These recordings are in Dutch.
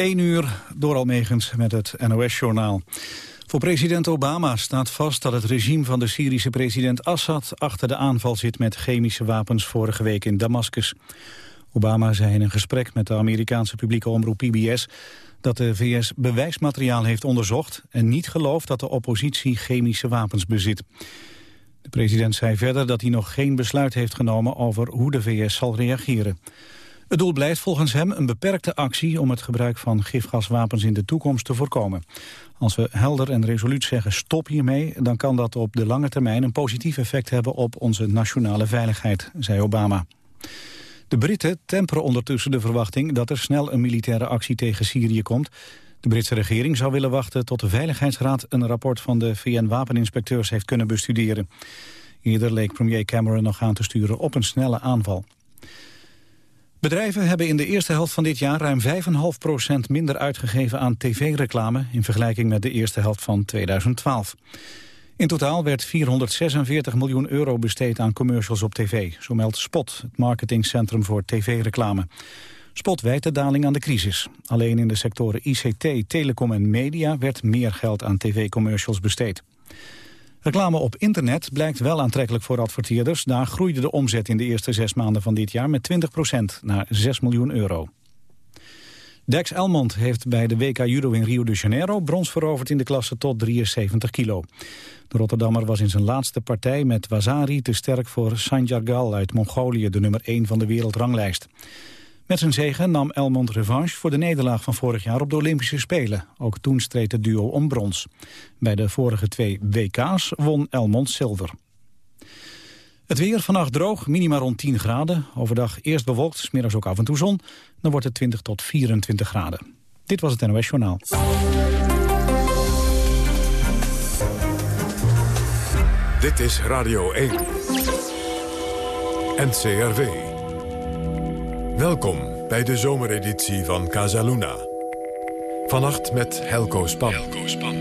1 uur door Almegens met het NOS-journaal. Voor president Obama staat vast dat het regime van de Syrische president Assad... achter de aanval zit met chemische wapens vorige week in Damascus. Obama zei in een gesprek met de Amerikaanse publieke omroep PBS... dat de VS bewijsmateriaal heeft onderzocht... en niet gelooft dat de oppositie chemische wapens bezit. De president zei verder dat hij nog geen besluit heeft genomen... over hoe de VS zal reageren. Het doel blijft volgens hem een beperkte actie om het gebruik van gifgaswapens in de toekomst te voorkomen. Als we helder en resoluut zeggen stop hiermee, dan kan dat op de lange termijn een positief effect hebben op onze nationale veiligheid, zei Obama. De Britten temperen ondertussen de verwachting dat er snel een militaire actie tegen Syrië komt. De Britse regering zou willen wachten tot de Veiligheidsraad een rapport van de VN-wapeninspecteurs heeft kunnen bestuderen. Eerder leek premier Cameron nog aan te sturen op een snelle aanval. Bedrijven hebben in de eerste helft van dit jaar ruim 5,5% minder uitgegeven aan tv-reclame in vergelijking met de eerste helft van 2012. In totaal werd 446 miljoen euro besteed aan commercials op tv, zo meldt Spot, het marketingcentrum voor tv-reclame. Spot wijt de daling aan de crisis. Alleen in de sectoren ICT, telecom en media werd meer geld aan tv-commercials besteed. Reclame op internet blijkt wel aantrekkelijk voor adverteerders. Daar groeide de omzet in de eerste zes maanden van dit jaar met 20% naar 6 miljoen euro. Dex Elmond heeft bij de WK Judo in Rio de Janeiro brons veroverd in de klasse tot 73 kilo. De Rotterdammer was in zijn laatste partij met Wazari te sterk voor Sanjargal uit Mongolië, de nummer 1 van de wereldranglijst. Met zijn zegen nam Elmond revanche voor de nederlaag van vorig jaar op de Olympische Spelen. Ook toen streed het duo om brons. Bij de vorige twee WK's won Elmond zilver. Het weer vannacht droog, minima rond 10 graden. Overdag eerst bewolkt, smiddags ook af en toe zon. Dan wordt het 20 tot 24 graden. Dit was het NOS Journaal. Dit is Radio 1. NCRV. Welkom bij de zomereditie van Casaluna. Vannacht met Helco Span. Helco Span.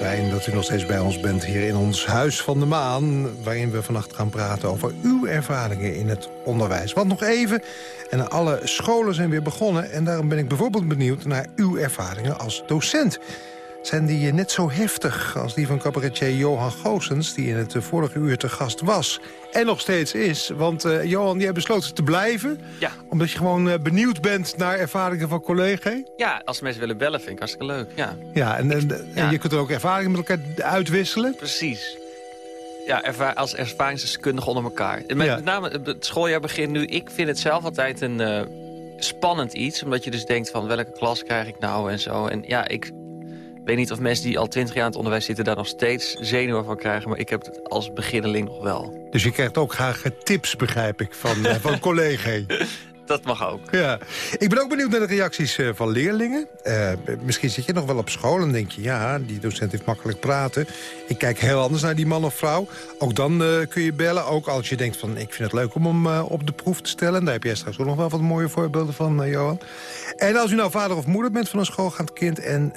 Fijn dat u nog steeds bij ons bent hier in ons Huis van de Maan... waarin we vannacht gaan praten over uw ervaringen in het onderwijs. Want nog even, en alle scholen zijn weer begonnen... en daarom ben ik bijvoorbeeld benieuwd naar uw ervaringen als docent zijn die net zo heftig als die van cabaretier Johan Goossens... die in het eh, vorige uur te gast was en nog steeds is. Want uh, Johan, jij besloten te blijven. Ja. Omdat je gewoon uh, benieuwd bent naar ervaringen van collega's. Ja, als mensen willen bellen vind ik hartstikke leuk. Ja, ja, en, en, en je kunt er ook ervaringen met elkaar uitwisselen. Precies. Ja, erva als ervaringsdeskundige onder elkaar. Met, met name het schooljaar begint nu. Ik vind het zelf altijd een... Uh, spannend iets. Omdat je dus denkt van welke klas krijg ik nou en zo. En ja, ik ik weet niet of mensen die al twintig jaar in het onderwijs zitten... daar nog steeds zenuwen van krijgen. Maar ik heb het als beginneling nog wel. Dus je krijgt ook graag tips, begrijp ik, van, uh, van collega. Dat mag ook. Ja. Ik ben ook benieuwd naar de reacties uh, van leerlingen. Uh, misschien zit je nog wel op school en denk je... ja, die docent heeft makkelijk praten. Ik kijk heel anders naar die man of vrouw. Ook dan uh, kun je bellen. Ook als je denkt van, ik vind het leuk om hem op de proef te stellen. Daar heb jij straks ook nog wel wat mooie voorbeelden van, Johan. En als u nou vader of moeder bent van een schoolgaand kind... en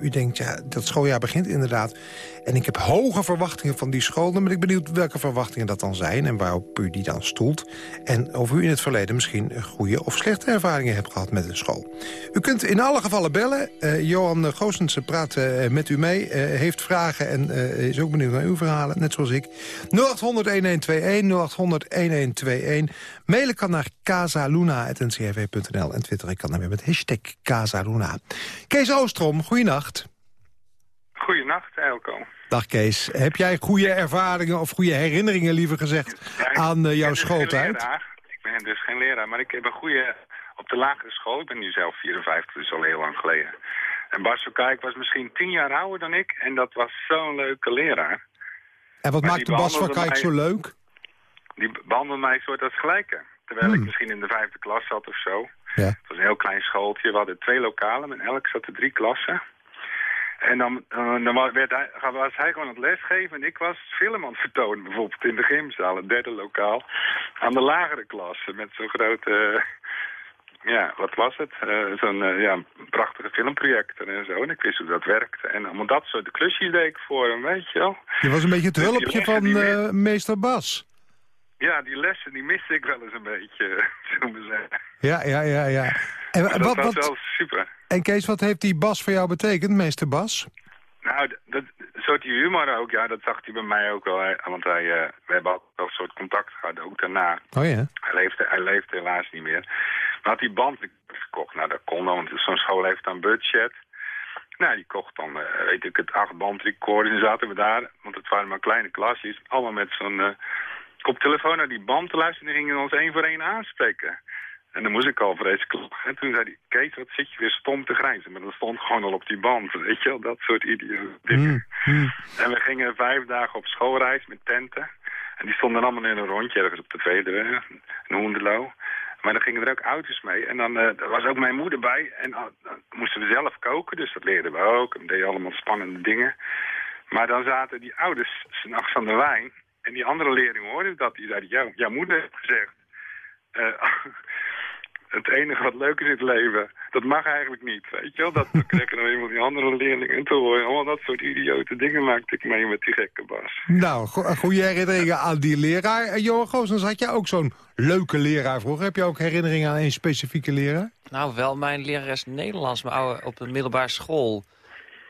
u denkt, ja, dat schooljaar begint inderdaad... En ik heb hoge verwachtingen van die school. Dan ben ik benieuwd welke verwachtingen dat dan zijn... en waarop u die dan stoelt. En of u in het verleden misschien goede of slechte ervaringen hebt gehad met een school. U kunt in alle gevallen bellen. Uh, Johan Goossens praat uh, met u mee, uh, heeft vragen en is ook benieuwd naar uw verhalen, net zoals ik. 0800-1121, 0800-1121. Mailen kan naar casaluna.ncrv.nl en twitteren kan dan weer met hashtag Casaluna. Kees Oostrom, goeienacht. Goeienacht, Elko. Dag Kees. Heb jij goede ervaringen of goede herinneringen liever gezegd aan uh, jouw dus schooltijd? Ik ben dus geen leraar, maar ik heb een goede op de lagere school. Ik ben nu zelf 54, dus al heel lang geleden. En Bas Kijk was misschien tien jaar ouder dan ik en dat was zo'n leuke leraar. En wat maakte Bas van Kijk zo leuk? Die behandelde mij soort als gelijke. Terwijl ik hmm. misschien in de vijfde klas zat of zo. Ja. Het was een heel klein schooltje. We hadden twee lokalen, en elk zat er drie klassen. En dan, uh, dan werd hij, was hij gewoon aan het lesgeven en ik was film aan het vertonen. Bijvoorbeeld in de gymzaal, het derde lokaal. Aan de lagere klasse met zo'n grote... ja, wat was het? Uh, Zo'n ja, prachtige filmprojector en zo. En ik wist hoe dat werkte. En allemaal dat soort klusjes deed ik voor hem, weet je wel. Je was een beetje het dus hulpje van meester Bas. Ja, die lessen die miste ik wel eens een beetje, zullen we zeggen. Ja, ja, ja, ja. En, dat wat, was wel super. En Kees, wat heeft die Bas voor jou betekend, meester Bas? Nou, dat soort humor ook, ja, dat zag hij bij mij ook wel. Want hij, uh, we hebben wel een soort contact gehad, ook daarna. Oh ja? Hij leeft, hij leeft helaas niet meer. Maar had die band gekocht, nou dat kon dan, want zo'n school heeft dan budget. Nou, die kocht dan, uh, weet ik het, acht bandrecorders en zaten we daar. Want het waren maar kleine klasjes, allemaal met zo'n uh, koptelefoon naar die band te luisteren. En gingen we ons één voor één aanspreken. En dan moest ik al vreselijk En toen zei hij, Kees, wat zit je weer stom te grijnzen? Maar dat stond gewoon al op die band, weet je wel, dat soort idioten. Mm, mm. En we gingen vijf dagen op schoolreis met tenten. En die stonden allemaal in een rondje ergens op de Veluwe, in Hoendelo. Maar dan gingen er ook auto's mee. En dan uh, was ook mijn moeder bij. En uh, dan moesten we zelf koken, dus dat leerden we ook. En deden allemaal spannende dingen. Maar dan zaten die ouders s'nachts aan de wijn. En die andere leerlingen hoorden dat. Die zeiden, ja, jouw moeder heeft gezegd... Uh, het enige wat leuk is in het leven, dat mag eigenlijk niet. Weet je wel, dat krijgen dan eenmaal die andere leerlingen. En toen hoor je allemaal dat soort idiote dingen maakte ik mee met die gekke Bas. Nou, go goede herinneringen aan die leraar. Johan Goossens, had jij ook zo'n leuke leraar vroeger? Heb je ook herinneringen aan een specifieke leraar? Nou, wel mijn lerares Nederlands, mijn oude, op een middelbare school.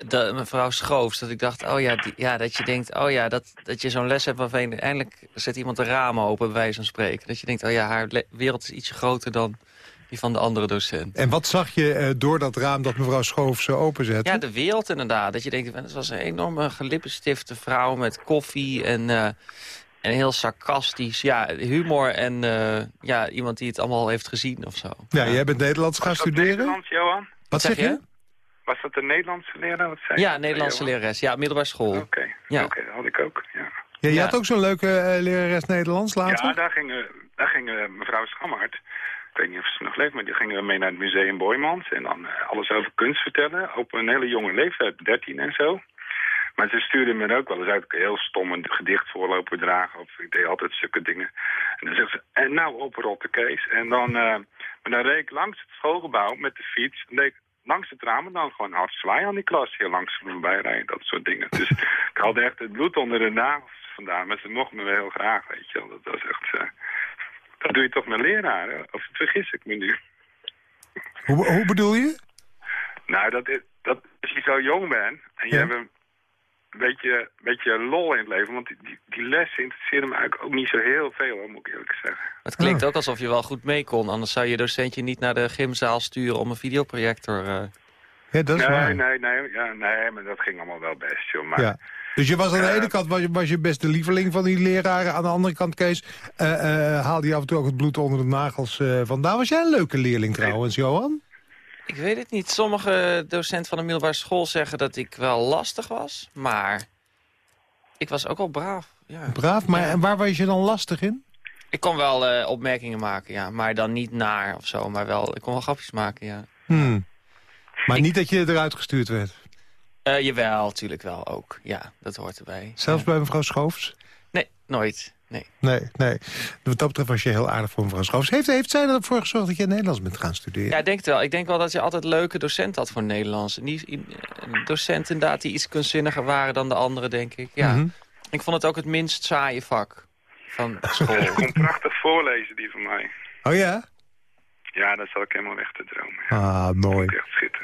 De, mevrouw Schoofs, dat ik dacht, oh ja, die, ja dat je denkt, oh ja, dat, dat je zo'n les hebt waarvan je eindelijk zet iemand de ramen open, bij wijze van spreken. Dat je denkt, oh ja, haar wereld is ietsje groter dan die van de andere docent. En wat zag je uh, door dat raam dat mevrouw Schoofs openzette? Ja, de wereld inderdaad. Dat je denkt, het was een enorme gelippenstifte vrouw met koffie en... Uh, en heel sarcastisch. Ja, humor en uh, ja, iemand die het allemaal heeft gezien of zo. Ja, jij bent Nederlands gaan studeren? Nederlands, Johan? Wat, zeg je? Was dat een Nederlandse leraar? Wat zei ja, Nederlandse lerares. Ja, middelbare school. Oké, ja. oké, dat had ik ook. Ja. Ja, je had ook zo'n leuke uh, lerares Nederlands later? Ja, daar ging, daar ging mevrouw Schammert ik weet niet of ze nog leeft, maar die gingen we mee naar het museum Boymans. En dan uh, alles over kunst vertellen, op een hele jonge leeftijd, 13 en zo. Maar ze stuurde me ook wel eens uit. Ik heel stom een gedicht voorlopen dragen. Of ik deed altijd zulke dingen. En dan zegt ze, en nou oprotten Kees. En dan, uh, maar dan reed ik langs het schoolgebouw met de fiets. En deed ik langs het raam en dan gewoon hard zwaaien aan die klas. Heel langs me bijrijden, dat soort dingen. Dus ik haalde echt het bloed onder de nagels vandaan. Maar ze mochten me wel heel graag, weet je wel. Dat was echt... Uh, dat doe je toch met leraren? Of vergis ik me nu? Hoe, hoe bedoel je? Nou, dat is, dat, als je zo jong bent en je hebt een beetje, beetje lol in het leven... want die, die, die lessen interesseerden me eigenlijk ook niet zo heel veel, moet ik eerlijk zeggen. Het klinkt ook alsof je wel goed mee kon. Anders zou je docentje niet naar de gymzaal sturen om een videoprojector... Uh... Ja, dat is nee, waar. Nee, nee, ja, nee, maar dat ging allemaal wel best, joh. Maar, ja. Dus je was aan de ene kant was je, was je best de lieveling van die leraren. Aan de andere kant, Kees, uh, uh, haalde je af en toe ook het bloed onder de nagels uh, vandaan. Was jij een leuke leerling trouwens, Johan? Ik weet het niet. Sommige docenten van de middelbare school zeggen dat ik wel lastig was. Maar ik was ook wel braaf. Ja. Braaf? Maar waar was je dan lastig in? Ik kon wel opmerkingen maken, ja. Maar dan niet naar of zo. Maar wel, ik kon wel grapjes maken, ja. Hmm. Maar niet dat je eruit gestuurd werd? Uh, jawel, natuurlijk wel ook. Ja, dat hoort erbij. Zelfs ja. bij mevrouw Schoofs? Nee, nooit. Nee. Nee, nee. Wat dat betreft was je heel aardig voor mevrouw Schoofs. Heeft, heeft zij ervoor gezorgd dat je Nederlands bent gaan studeren? Ja, ik denk het wel. Ik denk wel dat je altijd leuke docenten had voor Nederlands. Niet, docenten inderdaad die iets kunstzinniger waren dan de anderen, denk ik. Ja. Mm -hmm. Ik vond het ook het minst saaie vak van school. Ik kon prachtig voorlezen, die van mij. Oh ja? Ja, dat zal ik helemaal weg te dromen. Ah, mooi. Echt schitterend.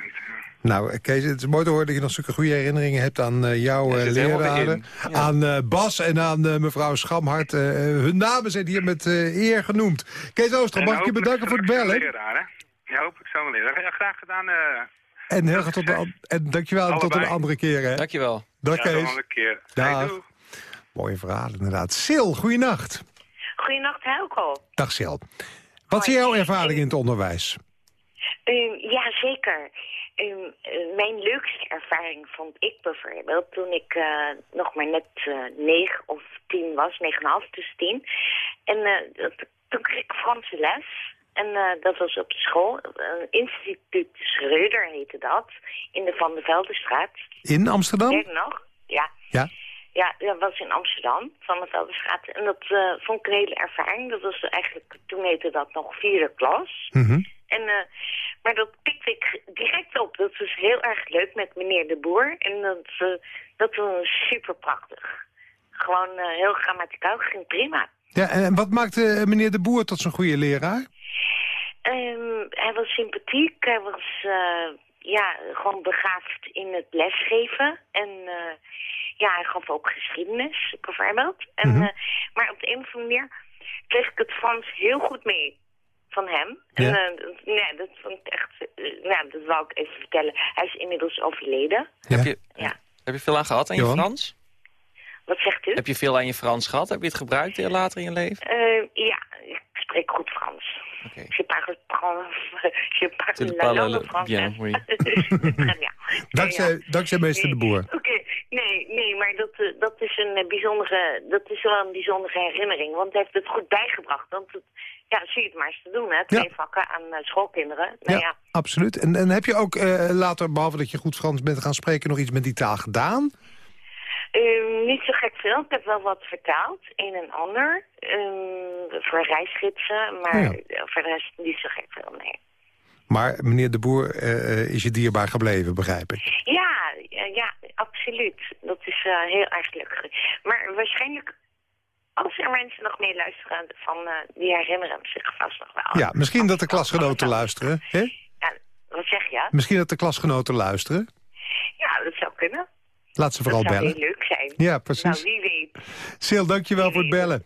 Nou, Kees, het is mooi te horen dat je nog zulke goede herinneringen hebt aan uh, jouw uh, leraren. Ja. Aan uh, Bas en aan mevrouw Schamhart. hun namen zijn hier met eer genoemd. Kees Ooster, mag ik je bedanken voor het bellen? Leraar, Ja, hoop ik zo leren. Ja, graag gedaan. en, heel tot de, en dankjewel Allebei. tot een andere keer. Hè? Dankjewel. Dag ja, Kees. Tot een andere keer. Dag. Hey, Mooie verhaal inderdaad. Sil, goeienacht. Goeienacht Helco. Dag Sil. Wat is jouw ervaring in het onderwijs? Uh, ja, zeker. Uh, mijn leukste ervaring vond ik bijvoorbeeld toen ik uh, nog maar net negen of tien was, negen en half, dus tien. En toen kreeg ik Franse les. En dat was op school, instituut Schreuder heette dat, in de Van der Veldenstraat. In Amsterdam? Weet nog? Ja. Ja. Ja, dat was in Amsterdam, van de Veldenstraat. En dat vond ik een hele ervaring. Dat was eigenlijk, toen heette dat nog vierde klas. Mm -hmm. En, uh, maar dat pikte ik direct op. Dat was heel erg leuk met meneer de Boer. En dat, uh, dat was super prachtig. Gewoon heel grammaticaal, ging prima. Ja, en wat maakte meneer de Boer tot zo'n goede leraar? Um, hij was sympathiek, hij was ja, gewoon begaafd in het lesgeven. En ja, hij gaf ook geschiedenis, bijvoorbeeld. En, mm maar op de een of andere manier kreeg ik het Frans heel goed mee van hem. Ja. En, nee, dat vond ik echt... nou, dat wou ik even vertellen. Hij is inmiddels overleden. Heb, je, ja. heb je veel aan gehad aan je Frans? Wat zegt u? Heb je veel aan je Frans gehad? Heb je het gebruikt later in je leven? ja, ik spreek goed Frans. Okay. Je parle, je parle la langue française. Oui. dankzij, dankzij meester de Boer. Oké, nee, nee, maar dat, uh, dat, is een bijzondere, dat is wel een bijzondere herinnering. Want hij heeft het goed bijgebracht. Want het, ja, zie je het maar eens te doen, hè. Twee ja. vakken aan uh, schoolkinderen. Nou, ja, ja, absoluut. En, en heb je ook later, behalve dat je goed Frans bent gaan spreken... nog iets met die taal gedaan? Um, niet zo gek veel. Ik heb wel wat vertaald, een en ander. Um, voor reisgidsen, maar oh ja. voor de rest niet zo gek veel, nee. Maar meneer de Boer uh, is je dierbaar gebleven, begrijp ik? Ja, ja absoluut. Dat is uh, heel erg leuk. Maar waarschijnlijk, als er mensen nog mee luisteren, van, die herinneren zich vast nog wel. Ja, misschien dat de klasgenoten luisteren, hè? Ja, wat zeg je? Misschien dat de klasgenoten luisteren? Ja, dat zou kunnen. Laat ze vooral dat bellen. Ja, precies. Nou, wie weet. Sil, dankjewel voor het bellen.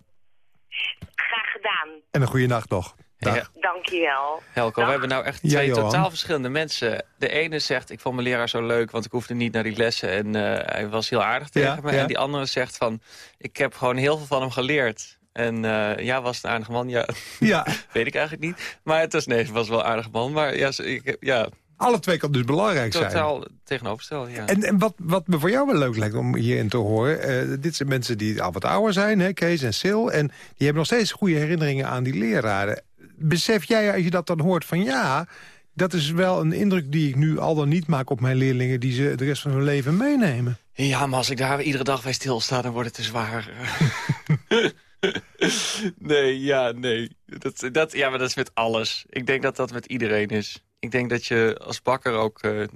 Graag gedaan. En een goede nacht nog. Dag. Ja. Dankjewel. Helco, we hebben nou echt twee ja, totaal verschillende mensen. De ene zegt, ik vond mijn leraar zo leuk, want ik hoefde niet naar die lessen. En uh, hij was heel aardig tegen ja, me. En die andere zegt van, ik heb gewoon heel veel van hem geleerd. En uh, ja, was het een aardige man? Ja, ja. weet ik eigenlijk niet. Maar het was, nee, het was wel een aardige man. Maar ja, ik, ja alle twee kan dus belangrijk zijn. Totaal tegenovergesteld, ja. En, en wat, wat me voor jou wel leuk lijkt om hierin te horen... Uh, dit zijn mensen die al wat ouder zijn, hè, Kees en Sil... en die hebben nog steeds goede herinneringen aan die leraren. Besef jij, als je dat dan hoort, van ja... dat is wel een indruk die ik nu al dan niet maak op mijn leerlingen... die ze de rest van hun leven meenemen. Ja, maar als ik daar iedere dag bij stilsta, dan wordt het te zwaar. nee, ja, nee. Dat, dat, ja, maar dat is met alles. Ik denk dat dat met iedereen is ik denk dat je als bakker ook uh,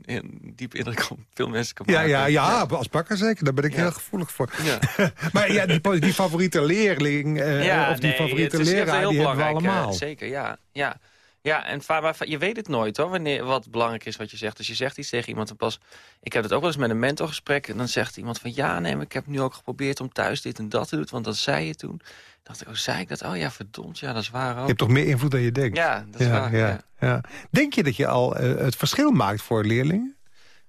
diep indruk op veel mensen kan maken. Ja, ja, ja, als bakker zeker. Daar ben ik heel gevoelig voor. Ja. maar ja, die, die favoriete leerling uh, of die favoriete leraar, die hebben we allemaal. Uh, zeker, ja. ja. Ja, en je weet het nooit hoor, wanneer, wat belangrijk is wat je zegt. Dus je zegt iets tegen iemand en pas... Ik heb het ook wel eens met een mentorgesprek. En dan zegt iemand van... Ja, nee, maar ik heb nu ook geprobeerd om thuis dit en dat te doen. Want dat zei je toen dacht ik, oh, zei ik dat? Oh ja, verdomd, ja, dat is waar ook. Je hebt toch meer invloed dan je denkt? Ja, dat is waar. Ja, ja. Denk je dat je al uh, het verschil maakt voor leerlingen?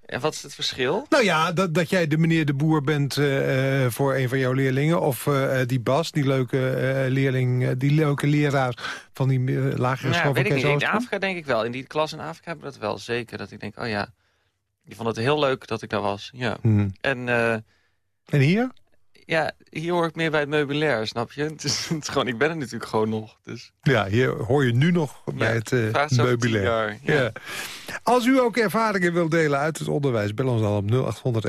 En wat is het verschil? Nou ja, dat, dat jij de meneer de Boer bent uh, voor een van jouw leerlingen. Of uh, die Bas, die leuke leerling, die leuke leraar van die lagere nou, school weet ik niet. In Afrika denk ik wel. In die klas in Afrika hebben we dat wel zeker. Dat ik denk, oh ja, die vond het heel leuk dat ik daar was. Ja. Hmm. En, en hier? Ja, hier hoor ik meer bij het meubilair, snap je? Het is, het is gewoon, ik ben er natuurlijk gewoon nog. Dus. Ja, hier hoor je nu nog bij het uh, meubilair. Ja. ja. Als u ook ervaringen wilt delen uit het onderwijs... bel ons dan op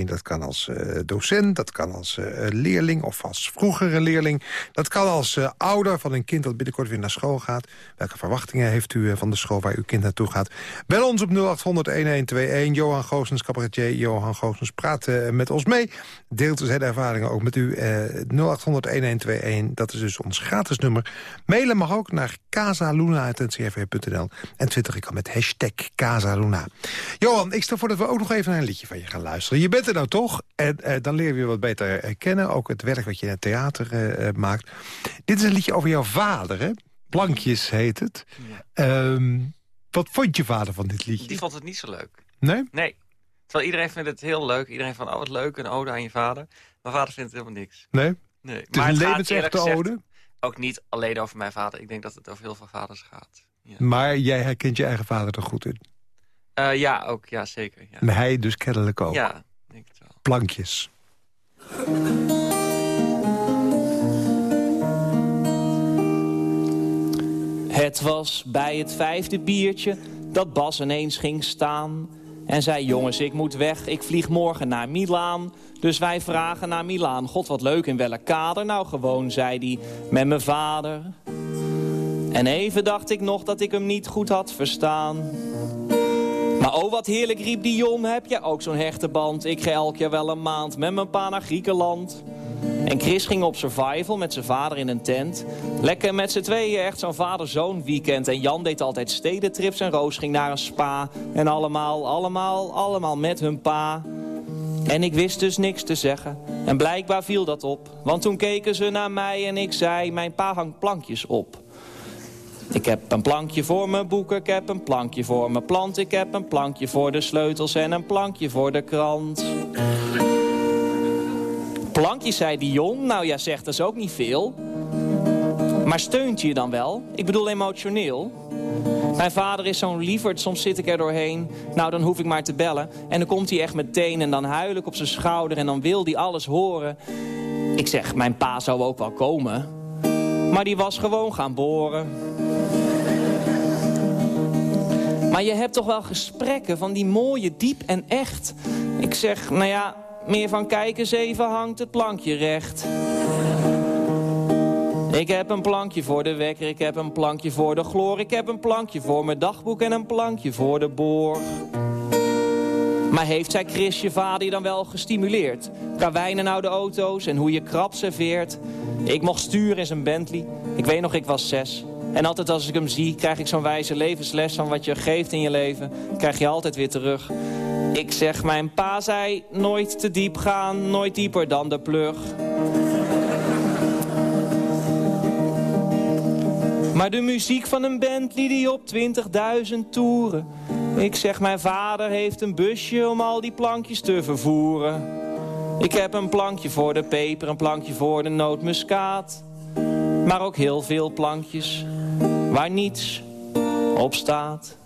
0800-1121. Dat kan als uh, docent, dat kan als uh, leerling of als vroegere leerling. Dat kan als ouder van een kind dat binnenkort weer naar school gaat. Welke verwachtingen heeft u van de school waar uw kind naartoe gaat? Bel ons op 0800-1121. Johan Goosens, cabaretier Johan Goosens, praat met ons mee. Deelt ervaringen ook met u. 0800-1121, dat is dus ons gratis nummer. Mailen mag ook naar casaluna.ncrv.nl. En twitter ik al met hashtag Casaluna. Johan, ik stel voor dat we ook nog even naar een liedje van je gaan luisteren. Je bent er nou toch? En uh, dan leer je wat beter uh, kennen. Ook het werk wat je in het theater uh, maakt. Dit is een liedje over jouw vader, hè? Plankjes heet het. Ja. Um, wat vond je vader van dit liedje? Die vond het niet zo leuk. Nee? Nee. Terwijl iedereen vindt het heel leuk. Iedereen van, oh wat leuk, een ode aan je vader. Mijn vader vindt het helemaal niks. Nee? Nee. Het is maar een levensechte ode? Ook niet alleen over mijn vader. Ik denk dat het over heel veel vaders gaat. Maar jij herkent je eigen vader er goed in? Uh, ja, ook. Ja, zeker. Ja. En hij dus kennelijk ook? Ja, denk het wel. Plankjes. Het was bij het vijfde biertje dat Bas ineens ging staan... en zei, jongens, ik moet weg, ik vlieg morgen naar Milaan... Dus wij vragen naar Milaan. God, wat leuk, in welk kader? Nou, gewoon, zei hij, met mijn vader. En even dacht ik nog dat ik hem niet goed had verstaan. Maar oh, wat heerlijk, riep Dion, heb je ook zo'n hechte band? Ik ga elk jaar wel een maand met mijn pa naar Griekenland. En Chris ging op survival met zijn vader in een tent. Lekker met z'n tweeën, echt zo'n vader-zoon weekend. En Jan deed altijd stedentrips en Roos ging naar een spa. En allemaal, allemaal, allemaal met hun pa. En ik wist dus niks te zeggen. En blijkbaar viel dat op. Want toen keken ze naar mij en ik zei... mijn pa hangt plankjes op. Ik heb een plankje voor mijn boeken, ik heb een plankje voor mijn plant... ik heb een plankje voor de sleutels en een plankje voor de krant. Plankjes, zei Dion. Nou ja, zegt dat is ook niet veel. Maar steunt je dan wel? Ik bedoel emotioneel. Mijn vader is zo'n lieverd, soms zit ik er doorheen. Nou, dan hoef ik maar te bellen. En dan komt hij echt meteen en dan huil ik op zijn schouder... en dan wil hij alles horen. Ik zeg, mijn pa zou ook wel komen. Maar die was gewoon gaan boren. Maar je hebt toch wel gesprekken van die mooie, diep en echt. Ik zeg, nou ja, meer van kijken zeven hangt het plankje recht. Ik heb een plankje voor de wekker, ik heb een plankje voor de gloor... ik heb een plankje voor mijn dagboek en een plankje voor de borg. Maar heeft zij Chris, je vader, dan wel gestimuleerd? Karwijnen nou de auto's en hoe je krap serveert? Ik mocht sturen in zijn Bentley. Ik weet nog, ik was zes. En altijd als ik hem zie, krijg ik zo'n wijze levensles van wat je geeft in je leven. Krijg je altijd weer terug. Ik zeg, mijn pa zei, nooit te diep gaan, nooit dieper dan de plug. Maar de muziek van een band liet die op 20.000 toeren. Ik zeg, mijn vader heeft een busje om al die plankjes te vervoeren. Ik heb een plankje voor de peper, een plankje voor de nootmuskaat. Maar ook heel veel plankjes waar niets op staat.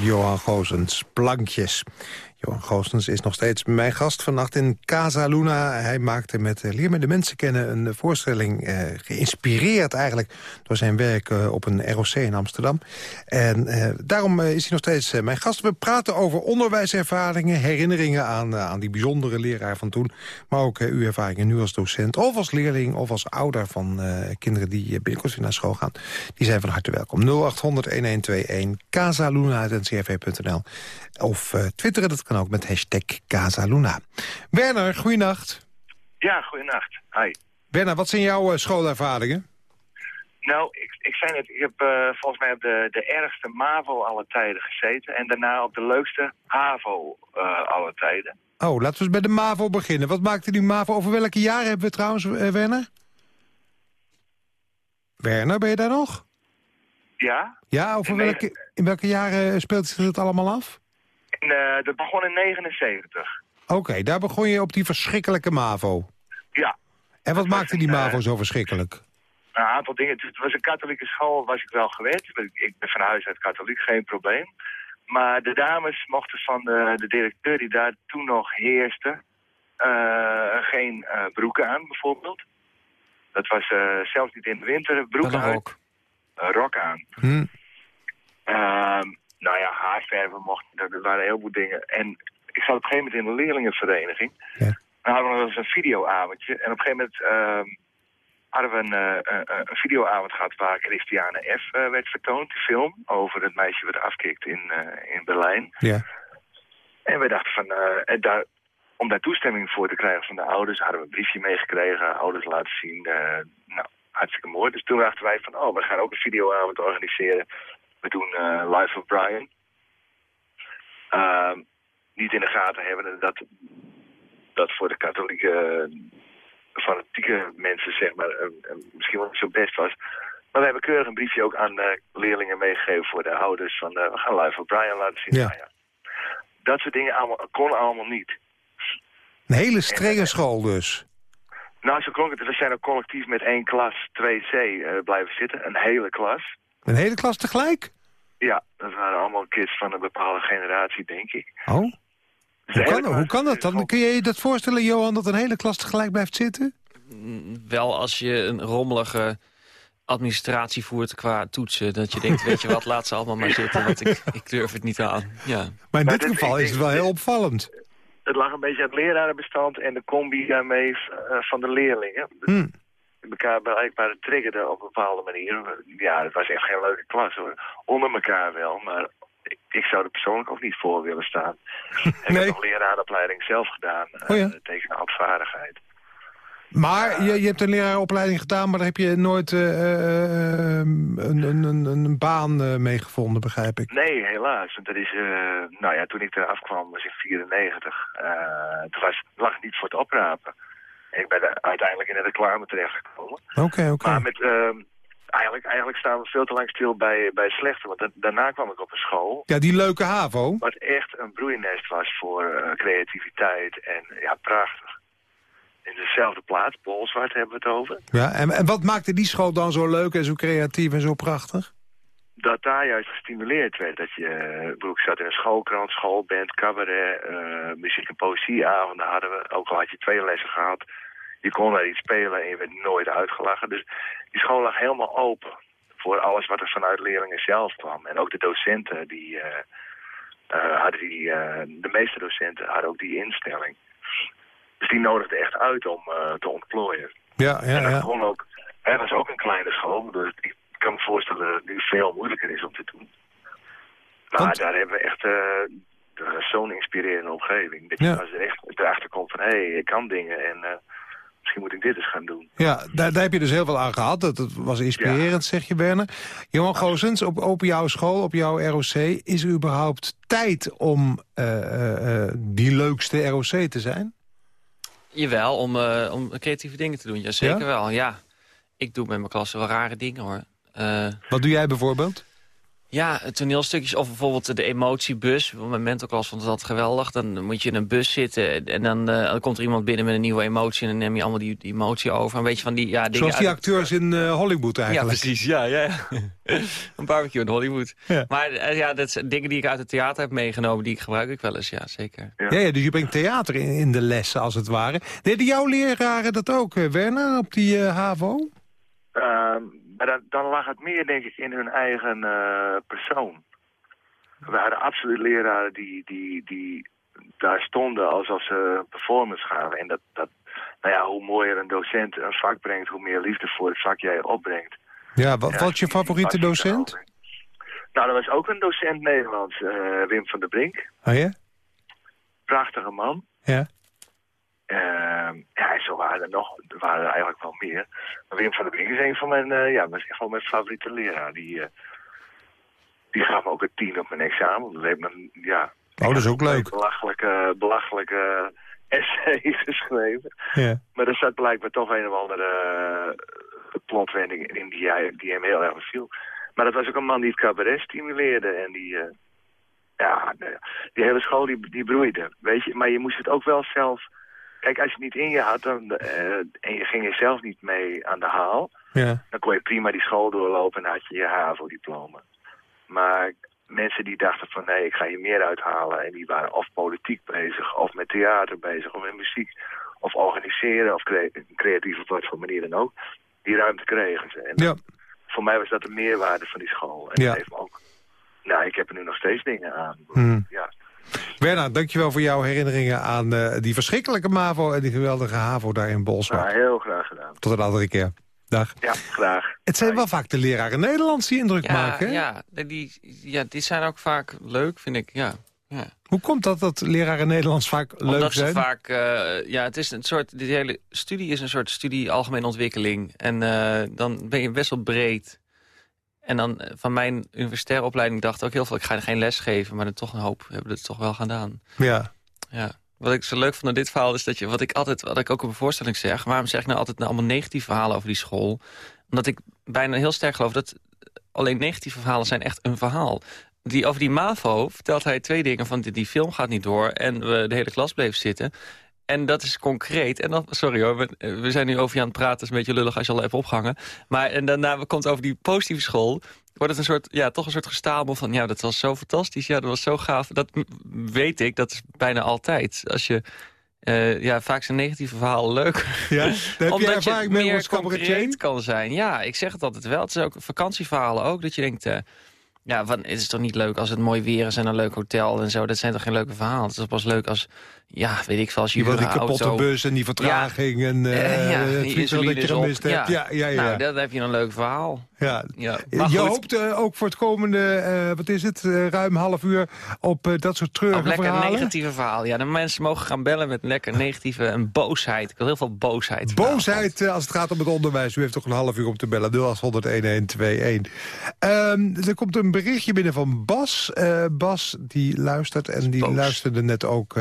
Johan Gozens, plankjes. Johan Goostens is nog steeds mijn gast vannacht in Casa Luna. Hij maakte met uh, Leer met de Mensen kennen een voorstelling... Eh, geïnspireerd eigenlijk door zijn werk eh, op een ROC in Amsterdam. En daarom is hij nog steeds mijn gast. We praten over onderwijservaringen, herinneringen aan, aan die bijzondere leraar van toen. Maar ook uw ervaringen nu als docent of als leerling of als ouder van kinderen die binnenkort weer naar school gaan. Die zijn van harte welkom. 0800-1121, casaluna.ncrv.nl of twitteren, dat kan ook met hashtag Casaluna. Werner, goeienacht. Ja, goeienacht. Hi. Werner, wat zijn jouw uh, schoolervaringen? Nou, ik, ik zei net, ik heb uh, volgens mij op de, de ergste MAVO alle tijden gezeten. En daarna op de leukste HAVO uh, alle tijden. Oh, laten we eens bij de MAVO beginnen. Wat maakte die MAVO? Over welke jaren hebben we trouwens, Werner? Werner, ben je daar nog? Ja. Ja, over welke, in welke jaren speelt zich het allemaal af? Uh, dat begon in 79. Oké, daar begon je op die verschrikkelijke MAVO. Ja. En wat maakte die MAVO uh, zo verschrikkelijk? Een aantal dingen. Het was een katholieke school, was ik wel gewend. Ik ben van huis uit katholiek, geen probleem. Maar de dames mochten van de, de directeur die daar toen nog heerste... Uh, geen broeken aan, bijvoorbeeld. Dat was zelfs niet in de winter. Broeken aan. Rok. rok aan. Hm. Ehm, nou ja, haarverven mocht, er waren heel veel dingen. En ik zat op een gegeven moment in een leerlingenvereniging. Ja. Dan hadden we nog eens een videoavondje. En op een gegeven moment uh, hadden we een, uh, een videoavond gehad waar Christiane F. Uh, werd vertoond, die film, over het meisje wat afkikt in, in Berlijn. Ja. En we dachten van, en daar, om daar toestemming voor te krijgen van de ouders, hadden we een briefje meegekregen, ouders laten zien. nou, hartstikke mooi. Dus toen dachten wij van, oh, we gaan ook een videoavond organiseren we doen uh, Life of Brian. Uh, niet in de gaten hebben dat dat voor de katholieke fanatieke mensen zeg maar misschien wel niet zo best was. Maar we hebben keurig een briefje ook aan leerlingen meegegeven voor de ouders van we gaan Life of Brian laten zien. Ja. Nou ja. Dat soort dingen allemaal, kon allemaal niet. Een hele strenge school dus. Nou, zo klonk het. We zijn ook collectief met één klas 2C blijven zitten. Een hele klas. Een hele klas tegelijk? Ja, dat waren allemaal kids van een bepaalde generatie, denk ik. Oh? Dus hoe kan, hoe kan dat dan? Kun je je dat voorstellen, Johan, dat een hele klas tegelijk blijft zitten? Wel als je een rommelige administratie voert qua toetsen. Dat je denkt, weet je wat, laat ze allemaal maar zitten, want ik, ik durf het niet aan. Ja. Maar in dit geval is het wel heel opvallend. Het lag een beetje aan het lerarenbestand en de combi daarmee uh, van de leerlingen. Hmm elkaar blijkbaar triggerde op een bepaalde manier. Ja, het was echt geen leuke klas hoor. Onder elkaar wel, maar ik zou er persoonlijk ook niet voor willen staan. nee. Ik heb nog leraaropleiding zelf gedaan, oh, ja? tegen handvaardigheid. Maar je, je hebt een leraaropleiding gedaan, maar daar heb je nooit uh, een, een, een, een, baan mee gevonden, begrijp ik? Nee, helaas. Want dat is, nou ja, toen ik er afkwam was ik 94. toen was, lag het niet voor het oprapen. Ik ben uiteindelijk in de reclame terechtgekomen. Oké, oké. Maar met, ehm, eigenlijk, eigenlijk staan we veel te lang stil bij, bij slechte. Want daarna kwam ik op een school. Ja, die leuke HAVO. Wat echt een broeinest was voor creativiteit en ja, prachtig in dezelfde plaats, Bolzwart hebben we het over. Ja, en, en wat maakte die school dan zo leuk en zo creatief en zo prachtig? Dat daar juist gestimuleerd werd. Dat je, uh, ik zat in een schoolkrant, schoolband, cabaret, uh, muziek- en poëzieavonden hadden we. Ook al had je twee lessen gehad. Je kon daar iets spelen en je werd nooit uitgelachen. Dus die school lag helemaal open voor alles wat er vanuit leerlingen zelf kwam. En ook de docenten, die, uh, hadden die, de meeste docenten hadden ook die instelling. Dus die nodigde echt uit om te ontplooien. Ja, ja, en dat ja. Kon ook, dat is ook een kleine school, dus ik kan me voorstellen dat het nu veel moeilijker is om te doen. Maar Want... daar hebben we echt uh, zo'n inspirerende omgeving. Dat je als er echt erachter komt van, hé, hey, ik kan dingen en uh, misschien moet ik dit eens gaan doen. Ja, daar, daar heb je dus heel veel aan gehad. Dat, dat was inspirerend, ja. zeg je, Werner. Johan ja. Goosens, op, op jouw school, op jouw ROC, is er überhaupt tijd om die leukste ROC te zijn? Jawel, om, uh, om creatieve dingen te doen. Ja, zeker ja? wel. Ja, ik doe met mijn klas wel rare dingen, hoor. Uh, Wat doe jij bijvoorbeeld? Ja, toneelstukjes of bijvoorbeeld de emotiebus. Mijn mentorklas vond het altijd geweldig. Dan moet je in een bus zitten en dan, uh, dan komt er iemand binnen met een nieuwe emotie... en dan neem je allemaal die, die emotie over. Een beetje van die ja, dingen Zoals die acteurs in uh, Hollywood eigenlijk. Ja, precies. Ja, ja. een barbecue in Hollywood. Ja. Maar uh, ja, dat zijn dingen die ik uit het theater heb meegenomen... die ik gebruik ik wel eens, ja, zeker. Ja, ja, ja dus je brengt theater in, in, de lessen, als het ware. Deden jouw leraren dat ook, Werner, op die HAVO? Maar dan, dan, lag het meer, denk ik, in hun eigen uh, persoon. We hadden absoluut leraren die, die, die daar stonden alsof ze performance gaven. En dat, dat, nou ja, hoe mooier een docent een vak brengt, hoe meer liefde voor het vak jij opbrengt. Ja, wat, ja, wat is je favoriete docent? Nou, dat was ook een docent Nederlands, uh, Wim van der Brink. Oh ja? Prachtige man. Ja. Uh, ja, zo waren er nog, er waren er eigenlijk wel meer. Maar Wim van der Brink is een van mijn, uh, ja, echt wel mijn favoriete leraar. Die, uh, die gaf me ook een tien op mijn examen. Dat heeft me, ja... Oh, dat is ook leuk. Belachelijke, belachelijke essay geschreven. Ja. Maar er zat blijkbaar toch een of andere uh, plotwending in die, die hem heel erg beviel. Maar dat was ook een man die het cabaret stimuleerde en die... ja, die hele school die, die broeide, weet je. Maar je moest het ook wel zelf Kijk, als je het niet in je had dan, uh, en je ging er zelf niet mee aan de haal... Ja. dan kon je prima die school doorlopen en had je je HAVO-diploma. Maar mensen die dachten van nee, ik ga hier meer uithalen... en die waren of politiek bezig, of met theater bezig, of met muziek... of organiseren, of cre creatief op wat voor manier dan ook... die ruimte kregen ze. En ja. voor mij was dat de meerwaarde van die school. En ja. heeft me ook... Nou, ik heb er nu nog steeds dingen aan. Hmm. Ja. Bernard, dankjewel voor jouw herinneringen aan uh, die verschrikkelijke MAVO... en die geweldige HAVO daar in Bolsward. Ja, heel graag gedaan. Tot een andere keer. Dag. Ja, graag. Het zijn wel vaak de leraren Nederlands die indruk ja, maken. Ja, die, ja, die zijn ook vaak leuk, vind ik. Ja. Ja. Hoe komt dat dat leraren Nederlands vaak leuk Omdat zijn? Ze vaak, uh, ja, het is een soort, de hele studie is een soort studie algemene ontwikkeling. En uh, dan ben je best wel breed. En dan van mijn universitaire opleiding dacht ik ook heel veel... ik ga geen les geven, maar dan toch een hoop hebben het toch wel gedaan. Ja. ja. Wat ik zo leuk vond aan dit verhaal is dat je... wat ik altijd, wat ik ook op een voorstelling zeg... waarom zeg ik nou altijd nou allemaal negatieve verhalen over die school? Omdat ik bijna heel sterk geloof dat alleen negatieve verhalen zijn echt een verhaal. Die, over die MAVO vertelt hij twee dingen van die, die film gaat niet door... en we de hele klas bleef zitten... En dat is concreet. En dan, sorry hoor, we, we, zijn nu over je aan het praten. Het is een beetje lullig als je al hebt opgehangen. Maar en daarna komt over die positieve school. Wordt het een soort, ja, toch een soort gestamel van... ja, dat was zo fantastisch, ja, dat was zo gaaf. Dat weet ik, dat is bijna altijd. Als je... Uh, ja, vaak zijn negatieve verhalen leuk. Ja, heb Omdat je, je meer concreet kan zijn. Ja, ik zeg het altijd wel. Het is ook vakantieverhalen ook. Dat je denkt... Uh, ja, van, het is toch niet leuk als het mooi weer is en een leuk hotel en zo. Dat zijn toch geen leuke verhalen. Het is pas leuk als ja, weet ik veel, als je... Wil die kapotte bus en die vertraging en uh, ja, het vliegtuig dat je gemist hebt. Ja, ja, ja. Nou, dan heb je een leuk verhaal. Ja. ja. je hoopt uh, ook voor het komende, uh, wat is het, ruim half uur op dat soort treurige lekker verhalen? lekker negatieve verhaal. Ja, de mensen mogen gaan bellen met lekker negatieve en boosheid. Ik wil heel veel boosheid. Boosheid als het gaat om het onderwijs. U heeft toch een half uur om te bellen. 0800-1121. Um, er komt een berichtje binnen van Bas. Bas die luistert en die luisterde net ook...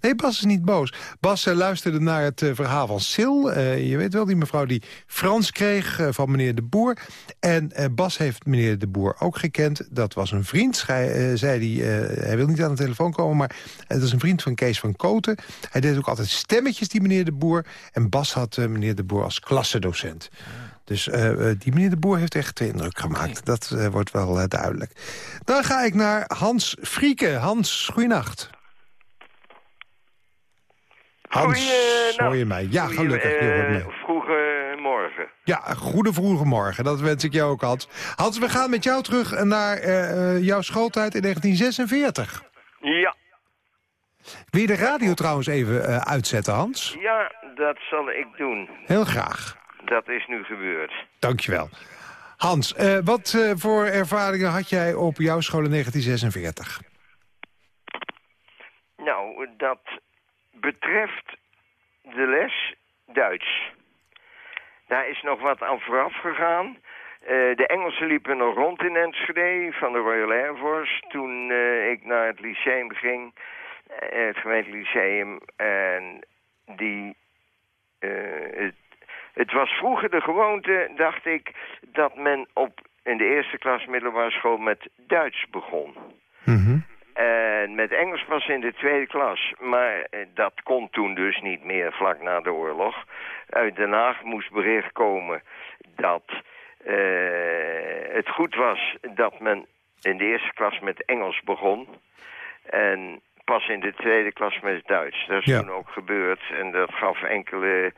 nee, Bas is niet boos. Bas luisterde naar het verhaal van Sil. je weet wel, die mevrouw die Frans kreeg van meneer De Boer... En Bas heeft meneer De Boer ook gekend. Dat was een vriend, zei hij. Hij wil niet aan de telefoon komen, maar het is een vriend van Kees van Koten. Hij deed ook altijd stemmetjes, die meneer De Boer. En Bas had meneer De Boer als klassedocent. Dus die meneer De Boer heeft echt indruk gemaakt. Dat wordt wel duidelijk. Dan ga ik naar Hans Frieke. Hans, goeienacht. Hans, hoor je mij? Ja, gelukkig. je hoort mij. Vroege ja, goede vroege morgen. Dat wens ik jou ook, Hans. Hans, we gaan met jou terug naar uh, jouw schooltijd in 1946. Ja. Wil je de radio trouwens even uitzetten, Hans? Ja, dat zal ik doen. Heel graag. Dat is nu gebeurd. Dankjewel. Hans, uh, wat voor ervaringen had jij op jouw school in 1946? Nou, dat betreft de les Duits. Daar is nog wat aan vooraf gegaan. Uh, de Engelsen liepen nog rond in Enschede van de Royal Air Force. Toen uh, ik naar het lyceum ging, uh, het gemeentelyceum. En die, het, het, was vroeger de gewoonte, dacht ik, dat men op in de eerste klas middelbare school met Duits begon. Mm en met Engels pas in de tweede klas. Maar eh, dat kon toen dus niet meer vlak na de oorlog. Uit Den Haag moest bericht komen dat uh, het goed was dat men in de eerste klas met Engels begon. En pas in de tweede klas met Duits. Dat is toen ook gebeurd. En dat gaf enkele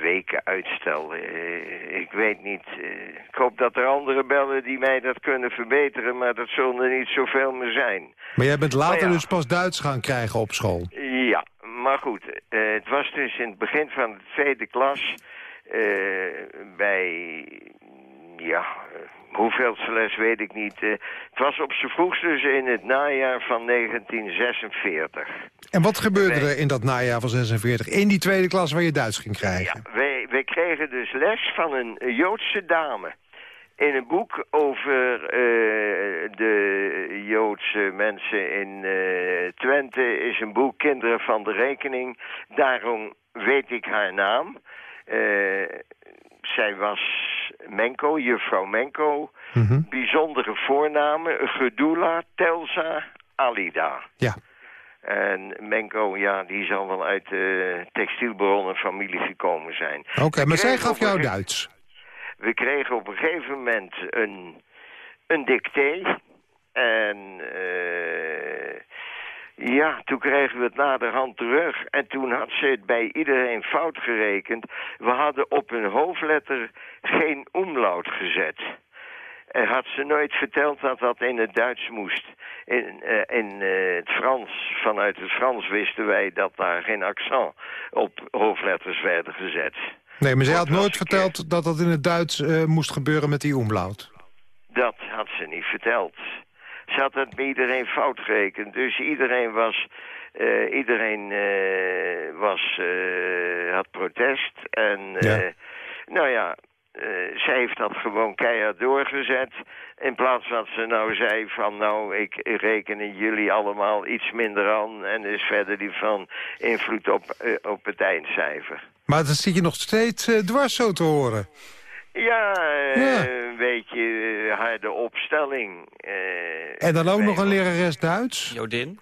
weken uitstel. Uh, ik weet niet. Uh, ik hoop dat er anderen bellen die mij dat kunnen verbeteren... maar dat zullen er niet zoveel meer zijn. Maar jij bent later dus pas Duits gaan krijgen op school? Ja, maar goed. Uh, het was dus in het begin van de tweede klas... bij... Ja, hoeveelste les weet ik niet. het was op z'n vroegst dus in het najaar van 1946. En wat gebeurde er in dat najaar van 46, in die tweede klas waar je Duits ging krijgen? Ja, wij, wij kregen dus les van een Joodse dame. In een boek over uh, de Joodse mensen in uh, Twente is een boek Kinderen van de Rekening. Daarom weet ik haar naam. Uh, zij was Menko, juffrouw Menko. Mm Bijzondere voornamen, Gedula, Telsa, Alida. Ja. En Menko, ja, die zal wel uit de textielbronnen familie gekomen zijn. Oké, maar zij gaf jou Duits? We kregen op een gegeven moment een, een dicté. En uh, ja, toen kregen we het naderhand terug. En toen had ze het bij iedereen fout gerekend. We hadden op een hoofdletter geen omlaut gezet. En had ze nooit verteld dat dat in het Duits moest. In, uh, in uh, het Frans, vanuit het Frans wisten wij dat daar geen accent op hoofdletters werden gezet. Nee, maar zij had nooit verteld dat dat in het Duits uh, moest gebeuren met die omlaut. Dat had ze niet verteld. Ze had het bij iedereen fout gerekend. Dus iedereen was... iedereen was, had protest. En ja. nou ja, zij heeft dat gewoon keihard doorgezet. In plaats dat ze nou zei van nou, ik reken jullie allemaal iets minder aan... en is verder die van invloed op, op het eindcijfer. Maar dat zit je nog steeds dwars zo te horen. Ja, ja. een beetje harde opstelling. en dan ook nog een lerares Duits? Jodin?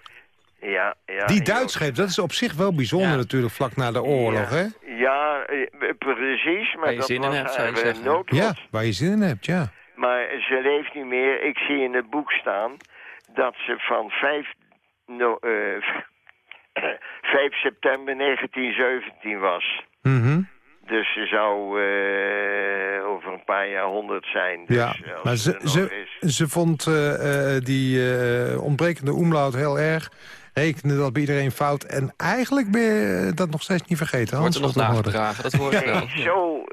Ja, ja. Die Duits geeft, dat is op zich wel bijzonder ja. natuurlijk, vlak na de oorlog, ja. hè? Ja, precies, maar waar je dat zin in hebt, zou je zeggen. noodlot. Ja, waar je zin in hebt, ja. Maar ze leeft niet meer. Ik zie in het boek staan dat ze van 5, no, uh, 5 september 1917 was. Mm Dus ze zou uh, over een paar jaar 100 zijn. Dus ja, maar ze, ze, ze vond uh, die ontbrekende omlaut heel erg. rekenen dat bij iedereen fout. En eigenlijk ben je dat nog steeds niet vergeten. Wordt er nog nagedragen, dat hoor ik wel. Zo,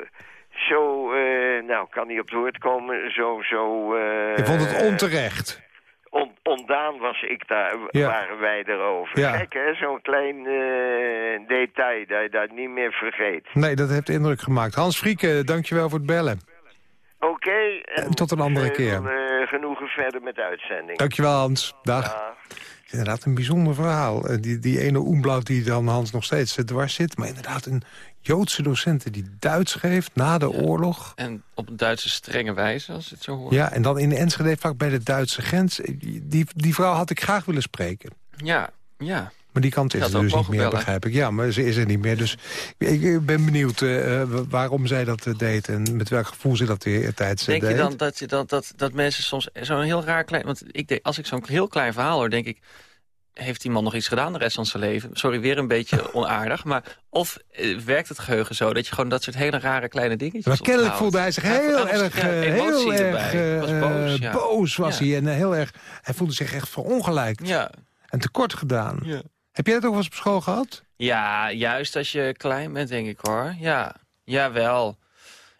zo uh, nou, kan niet op het woord komen, zo... zo uh, je vond het onterecht? On, ondaan was ik daar, waren wij erover. Ja. Kijk, hè, zo'n klein uh, detail dat je dat niet meer vergeet. Nee, dat heeft indruk gemaakt. Hans Frieke, dankjewel voor het bellen. Oké. Okay, en tot een andere keer. Uh, genoegen verder met de uitzending. Dankjewel, Hans. Dag. Dag. Inderdaad, een bijzonder verhaal. Die, die ene Oemblaut die dan Hans nog steeds dwars zit. Maar inderdaad, een Joodse docenten die Duits geeft na de oorlog. En op een Duitse strenge wijze, als het zo hoort. Ja, en dan in Enschede vlak bij de Duitse grens. Die, die vrouw had ik graag willen spreken. Ja, ja. Maar die kant is er dus niet meer, begrijp ik. Ja, maar ze is er niet meer. Dus ik, ben benieuwd uh, waarom zij dat uh, deed... en met welk gevoel ze dat de tijd Denk deed. je dan dat, je, dat, dat, dat mensen soms zo'n heel raar klein... Want ik denk, als ik zo'n heel klein verhaal hoor, denk ik heeft die man nog iets gedaan de rest van zijn leven? Sorry, weer een beetje onaardig. Maar of eh, werkt het geheugen zo dat je gewoon dat soort hele rare kleine dingetjes Maar kennelijk voelde hij zich heel erg, ja, eh, heel erg uh, was boos, ja. boos was hij. En heel erg, hij voelde zich echt verongelijkt. Ja. En tekort gedaan. Ja. Heb jij dat ook wel eens op school gehad? Ja, juist als je klein bent, denk ik hoor. Ja, jawel.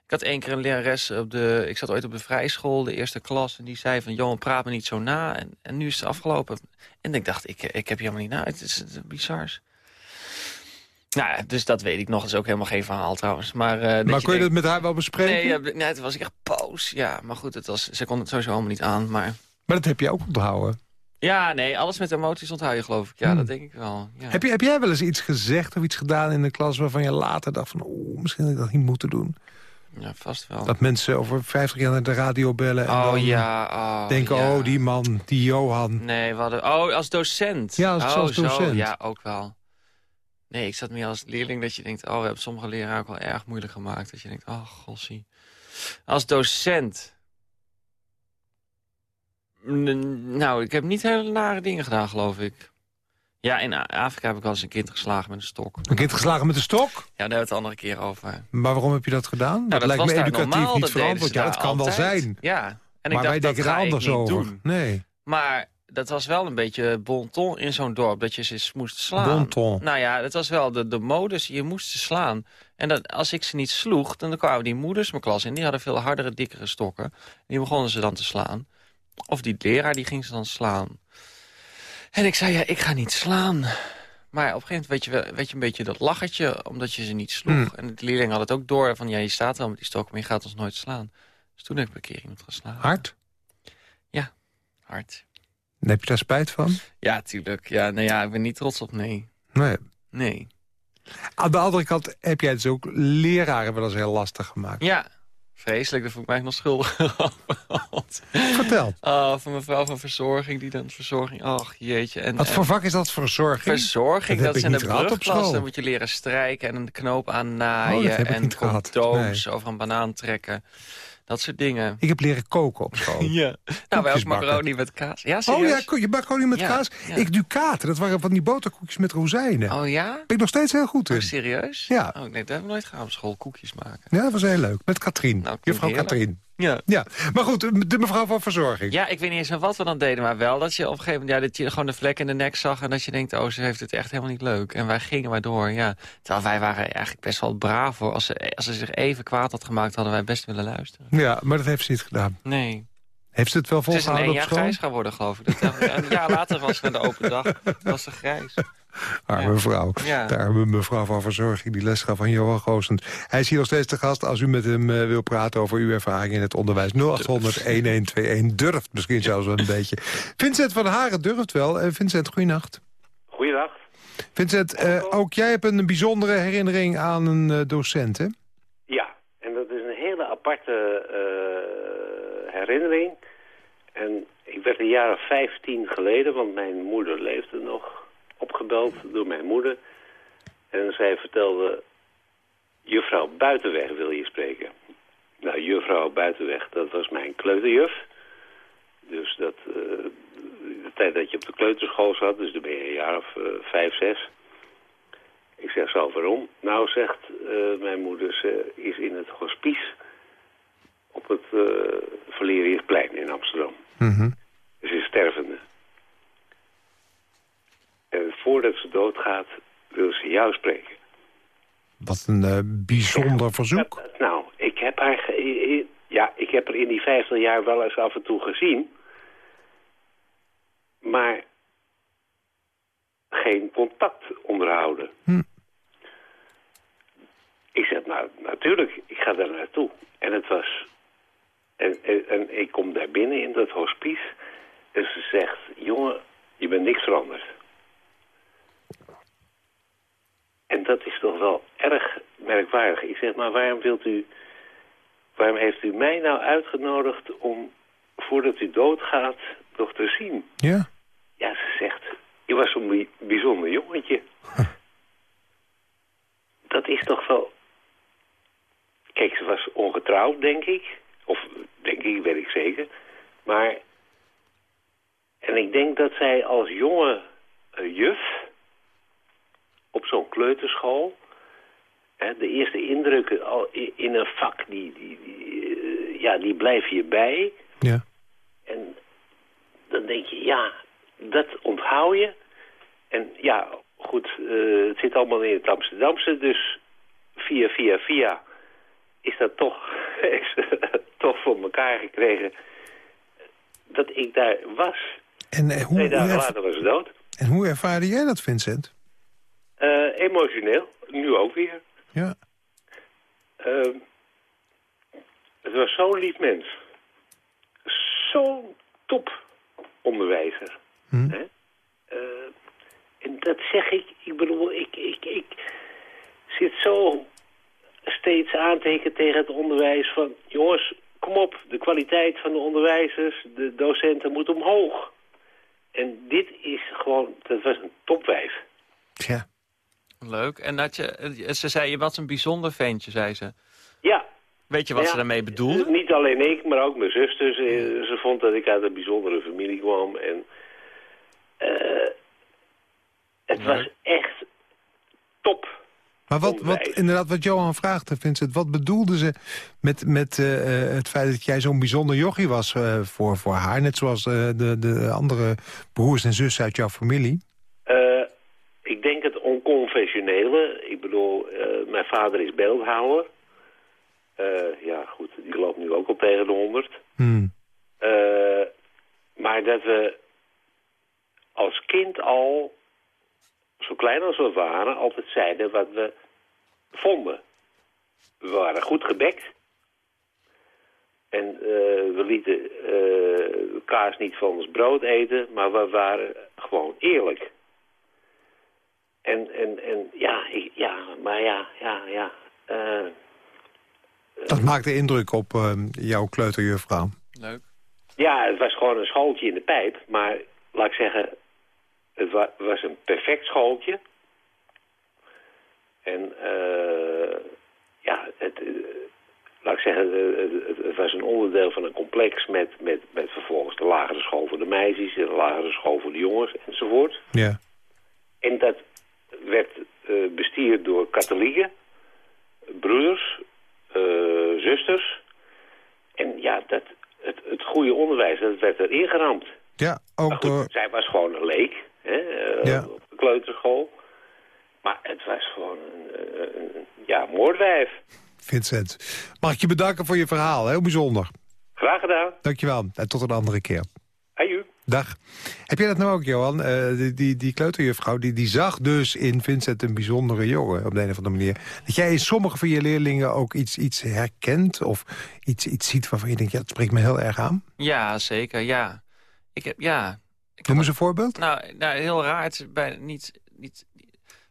Ik had één keer een lerares op de... Ik zat ooit op de vrijschool, de eerste klas. En die zei van, Johan, praat me niet zo na. En, en nu is het afgelopen. En ik dacht, ik, ik heb je helemaal niet na. Het is, het bizar. Nou ja, dus dat weet ik nog. Dat is ook helemaal geen verhaal trouwens. Maar, uh, maar kon je, dat met haar wel bespreken? Nee, ja, nee, toen was ik echt boos. Ja, maar goed, het was, ze kon het sowieso allemaal niet aan. Maar, maar dat heb je ook onthouden? Ja, nee, alles met emoties onthoud je geloof ik. Ja, hmm. dat denk ik wel. Ja. Heb, je, heb jij wel eens iets gezegd of iets gedaan in de klas... waarvan je later dacht van, oeh, misschien had ik dat niet moeten doen? Ja, vast wel. Dat mensen over 50 jaar naar de radio bellen en oh, dan ja, oh, denken, oh, die man, die Johan. Nee, we hadden, oh, als docent. Ja, als, oh, als docent. Zo, ja, ook wel. Nee, ik zat meer als leerling dat je denkt, oh, we hebben sommige leraren ook wel erg moeilijk gemaakt. Dat je denkt, oh, gossie. Als docent. Nou, ik heb niet hele nare dingen gedaan, geloof ik. Ja, in Afrika heb ik wel eens een kind geslagen met een stok. Een kind geslagen met een stok? Ja, daar hebben we het andere keer over. Maar waarom heb je dat gedaan? Nou, dat, lijkt me educatief normaal, niet verantwoord. Ja, het kan wel zijn. Ja. En ik maar dacht, wij denken er anders over. Doen. Nee. Maar dat was wel een beetje bon ton in zo'n dorp, dat je ze moest slaan. Bon ton. Nou ja, dat was wel de, de modus, je moest ze slaan. En dat, als ik ze niet sloeg, dan kwamen die moeders mijn klas in. Die hadden veel hardere, dikkere stokken. Die begonnen ze dan te slaan. Of die leraar, die ging ze dan slaan. En ik zei, ja, ik ga niet slaan. Maar op een gegeven moment weet je, weet je een beetje dat lachertje, omdat je ze niet sloeg. Hmm. En de leerling had het ook door van, ja, je staat wel met die stok, maar je gaat ons nooit slaan. Dus toen heb ik een keer iemand geslagen. Hard? Ja, hard. En heb je daar spijt van? Ja, tuurlijk. Ja, nou ja, ik ben niet trots op, nee. Nee? Nee. Aan de andere kant heb jij dus ook leraren wel eens heel lastig gemaakt. Ja, Vreselijk, daar voel ik mij nog schuldig Vertel. Oh, van mevrouw van verzorging, die dan verzorging... Ach, jeetje. En, Wat voor vak is dat, verzorging? Verzorging, dat, dat zijn de brugklas. Dan moet je leren strijken en een knoop aan naaien... Oh, en condooms nee. over een banaan trekken. Dat soort dingen. Ik heb leren koken op school. ja. Nou, wij ook macaroni met kaas. Ja, oh ja, je macaroni met kaas. Ik Ducaten, dat waren van die boterkoekjes met rozijnen. Oh ja? Ben ik nog steeds heel goed in. Oh, serieus? Ja. Oh, nee, dat hebben we nooit gedaan op school, koekjes maken. Ja, dat was heel leuk. Met Katrien. Nou, Juffrouw Katrien. Ja. ja. Maar goed, de mevrouw van verzorging. Ja, ik weet niet eens wat we dan deden, maar wel dat je op een gegeven moment... Ja, dat je gewoon de vlek in de nek zag en dat je denkt... oh, ze heeft het echt helemaal niet leuk. En wij gingen maar door, ja. Terwijl wij waren eigenlijk best wel braaf hoor. Als ze, als ze zich even kwaad had gemaakt, hadden wij best willen luisteren. Ja, maar dat heeft ze niet gedaan. Nee. Heeft ze het wel volgehouden op school? Het is een jaar grijs geworden, geloof ik. Dat, een jaar later was het de open dag. was ze grijs. Arme mevrouw. Ja. De arme mevrouw van verzorging die les gaf van Johan Goosend. Hij is hier nog steeds te gast als u met hem uh, wil praten over uw ervaring in het onderwijs. 0800-1121 durft misschien zelfs wel een beetje. Vincent van Haren durft wel. Uh, Vincent, goeienacht. Goeiedag. Vincent, uh, ook jij hebt een bijzondere herinnering aan een docent, hè? Ja, en dat is een hele aparte herinnering. En ik werd een jaar of 15 geleden, want mijn moeder leefde nog opgebeld door mijn moeder. En zij vertelde, juffrouw Buitenweg wil je spreken. Nou, juffrouw Buitenweg, dat was mijn kleuterjuf. Dus dat, uh, de tijd dat je op de kleuterschool zat, dus dan ben je een jaar of uh, vijf, zes. Ik zeg zo, waarom? Nou, zegt uh, mijn moeder, ze is in het hospice op het Valeriesplein in Amsterdam. Mm -hmm. Ze is stervende. En jou spreken. Wat een uh, bijzonder verzoek. nou, ik heb haar... Ja, ik heb er in die 50 jaar wel eens af en toe gezien. Maar geen contact onderhouden. Hm. Ik zeg, nou, natuurlijk, ik ga daar naartoe. En het was... En, en, en ik kom daar binnen in dat hospice. En ze zegt, jongen, je bent niks veranderd. En dat is toch wel erg merkwaardig. Ik zeg, maar waarom wilt u... Waarom heeft u mij nou uitgenodigd om, voordat u doodgaat, nog te zien? Ja. Ja, ze zegt, je was een bijzonder jongetje. Dat is toch wel... Kijk, ze was ongetrouwd, denk ik. Of denk ik, weet ik zeker. Maar... En ik denk dat zij als jonge uh, juf op zo'n kleuterschool... Hè, de eerste indrukken al in een vak, die, die, die uh, ja, die blijven je bij. Ja. En dan denk je, ja, dat onthoud je. En ja, goed, uh, het zit allemaal in het Amsterdamse, dus via, via, via is dat toch, is, toch voor elkaar gekregen dat ik daar was. En uh, hoe, Twee dagen later was ze dood. En hoe ervaarde jij dat, Vincent? Uh, emotioneel, nu ook weer. Ja. Uh, het was zo'n lief mens. Zo'n top onderwijzer. Hm. Hè? Uh, en dat zeg ik, ik bedoel, ik, ik, ik zit zo steeds aantekenen tegen het onderwijs van... jongens, kom op, de kwaliteit van de onderwijzers, de docenten moet omhoog. En dit is gewoon, dat was een topwijf. Ja. Leuk. En dat je, ze zei, je was een bijzonder ventje, zei ze. Ja. Weet je wat ja, ze daarmee bedoelde? Niet alleen ik, maar ook mijn zuster. Ze, ze vond dat ik uit een bijzondere familie kwam. En uh, het was echt top. Maar wat, wat, inderdaad, wat Johan vraagt, Vincent, wat bedoelde ze met, met uh, het feit dat jij zo'n bijzonder jochie was uh, voor, voor haar? Net zoals uh, de, de andere broers en zussen uit jouw familie? Onconventionele. Ik bedoel, mijn vader is beeldhouwer. ja, goed, die loopt nu ook al tegen de honderd. Hmm. maar dat we als kind al, zo klein als we waren, altijd zeiden wat we vonden. We waren goed gebekt. En uh, we lieten uh, kaas niet van ons brood eten, maar we waren gewoon eerlijk. En, en, en ja, ik, ja, maar ja, ja, ja. Uh, dat maakte indruk op jouw kleuterjuffrouw. Leuk. Ja, het was gewoon een schooltje in de pijp, maar laat ik zeggen, het wa was een perfect schooltje. En uh, ja, het, uh, laat ik zeggen, uh, het, het, was een onderdeel van een complex met, met, met vervolgens de lagere school voor de meisjes en de lagere school voor de jongens enzovoort. Ja. En dat werd bestuurd door katholieken, broers, zusters. En ja, dat, het, het goede onderwijs, dat werd er ingeramd. Ja, ook goed, door... Zij was gewoon een leek, hè, ja. op de kleuterschool. Maar het was gewoon een, een, ja, moordwijf. Vincent, mag ik je bedanken voor je verhaal. Heel bijzonder. Graag gedaan. Dankjewel. En tot een andere keer. Dag. Heb jij dat nou ook, Johan? Uh, die, die, die kleuterjuffrouw die, die zag dus in Vincent een bijzondere jongen... op de een of andere manier. Dat jij in sommige van je leerlingen ook iets, iets herkent... of iets, iets ziet waarvan je denkt, ja, dat spreekt me heel erg aan? Ja, zeker, ja. Ik heb, ja... Ik Noem eens een voorbeeld. Nou, nou heel raar. Het is bij, niet, niet,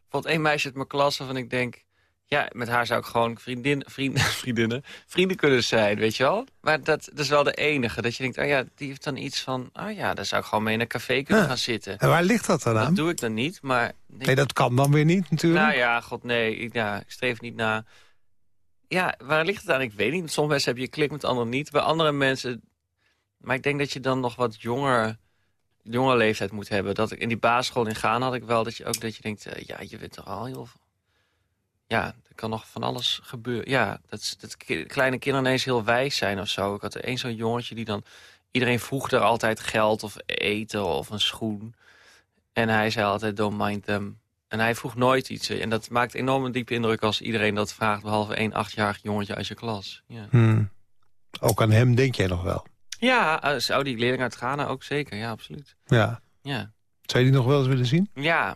bijvoorbeeld één meisje uit mijn klas waarvan ik denk... ja, met haar zou ik gewoon vriendin, vriend, vriendinnen, vrienden kunnen zijn, weet je wel? Maar dat, dat is wel de enige. Dat je denkt, oh ja, die heeft dan iets van... oh ja, daar zou ik gewoon mee in een café kunnen Ja. gaan zitten. En waar ligt dat dan aan? Dat doe ik dan niet, maar... Nee, dat kan dan weer niet natuurlijk. Nou ja, god nee, ik, ja, ik streef niet naar... Ja, waar ligt het aan? Ik weet niet. Mensen heb je klik, met anderen niet. Bij andere mensen... Maar ik denk dat je dan nog wat jonger, jonge leeftijd moet hebben. Dat ik in die basisschool in Gaan had ik wel dat je ook dat je denkt... eh, ja, je bent toch al heel... Ja, er kan nog van alles gebeuren. Ja, dat, dat kleine kinderen ineens heel wijs zijn of zo. Ik had er één zo'n jongetje die dan... Iedereen vroeg er altijd geld of eten of een schoen. En hij zei altijd, don't mind them. En hij vroeg nooit iets. En dat maakt enorm een diepe indruk als iedereen dat vraagt... behalve één achtjarig jongetje uit je klas. Ja. Hmm. Ook aan hem denk jij nog wel? Ja, eh, zou die leerling uit Ghana ook zeker. Ja, absoluut. Ja. ja. Zou je die nog wel eens willen zien? Ja.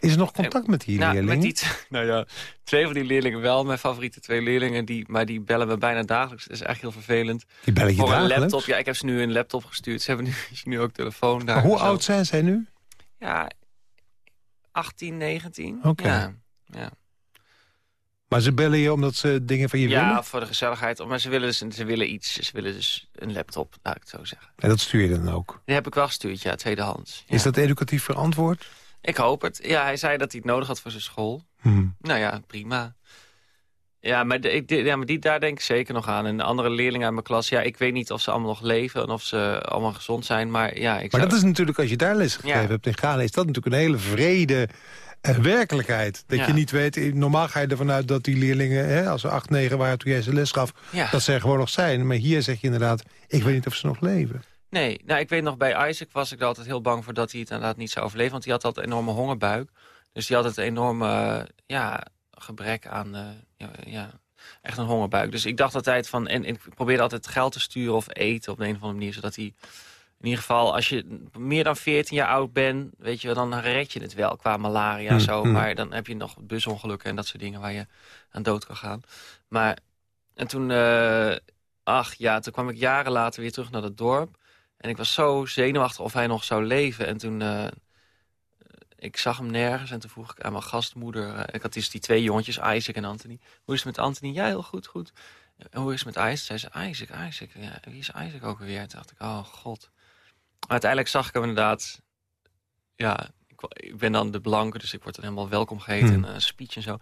Is er nog contact met die nou, leerlingen? Met die nou ja, twee van die leerlingen wel. Mijn favoriete twee leerlingen. Die, maar die bellen me bijna dagelijks. Dat is echt heel vervelend. Die bellen je Voor dagelijks? een laptop. Ja, ik heb ze nu een laptop gestuurd. Ze hebben nu, nu ook telefoon daar. hoe oud zijn zij nu? Ja, 18, 19. Oké. Ja, ja. Maar ze bellen je omdat ze dingen van je ja, willen? voor de gezelligheid. Maar ze willen, dus, ze willen iets. Ze willen dus een laptop, laat ik het zo zeggen. En dat stuur je dan ook? Die heb ik wel gestuurd, ja, tweedehands. Ja. Is dat educatief verantwoord? Ik hoop het. Ja, hij zei dat hij het nodig had voor zijn school. Hmm. Nou ja, prima. Ja, maar, de, ja, maar die, daar denk ik zeker nog aan. En de andere leerlingen uit mijn klas, ja, ik weet niet of ze allemaal nog leven... en of ze allemaal gezond zijn, maar ja... Ik Maar zou- dat is natuurlijk, als je daar les gegeven Ja. hebt in Ghana... is dat natuurlijk een hele vrede eh, werkelijkheid. Dat Ja. je niet weet, eh, normaal ga je ervan uit dat die leerlingen... Hè, als ze acht, negen waren toen jij ze les gaf... Dat ze er gewoon nog zijn. Maar hier zeg je inderdaad, ik weet niet of ze nog leven. Nee, nou, ik weet nog, bij Isaac was ik er altijd heel bang voor... dat hij het inderdaad niet zou overleven, want die had altijd een enorme hongerbuik. Dus die had het enorme ja, gebrek aan... eh, ja, ja, echt een hongerbuik. Dus ik dacht altijd van... En, en ik probeerde altijd geld te sturen of eten op de een of andere manier... zodat hij in ieder geval, als je meer dan 14 jaar oud bent... weet je, wel, dan red je het wel qua malaria en Hmm, zo. hmm. Maar dan heb je nog busongelukken en dat soort dingen... waar je aan dood kan gaan. Maar, en toen... eh, ach ja, toen kwam ik jaren later weer terug naar het dorp... En ik was zo zenuwachtig of hij nog zou leven. En toen, eh, ik zag hem nergens. En toen vroeg ik aan mijn gastmoeder... eh, ik had dus die twee jongetjes, Isaac en Anthony. Hoe is het met Anthony? Ja, heel goed, goed. En hoe is het met Isaac? Zei ze, Isaac, Isaac. Ja, wie is Isaac ook alweer? Toen dacht ik, oh god. Maar uiteindelijk zag ik hem inderdaad... Ja, ik, ik ben dan de blanke, dus ik word dan helemaal welkom geheten. Hmm. En een speech en zo.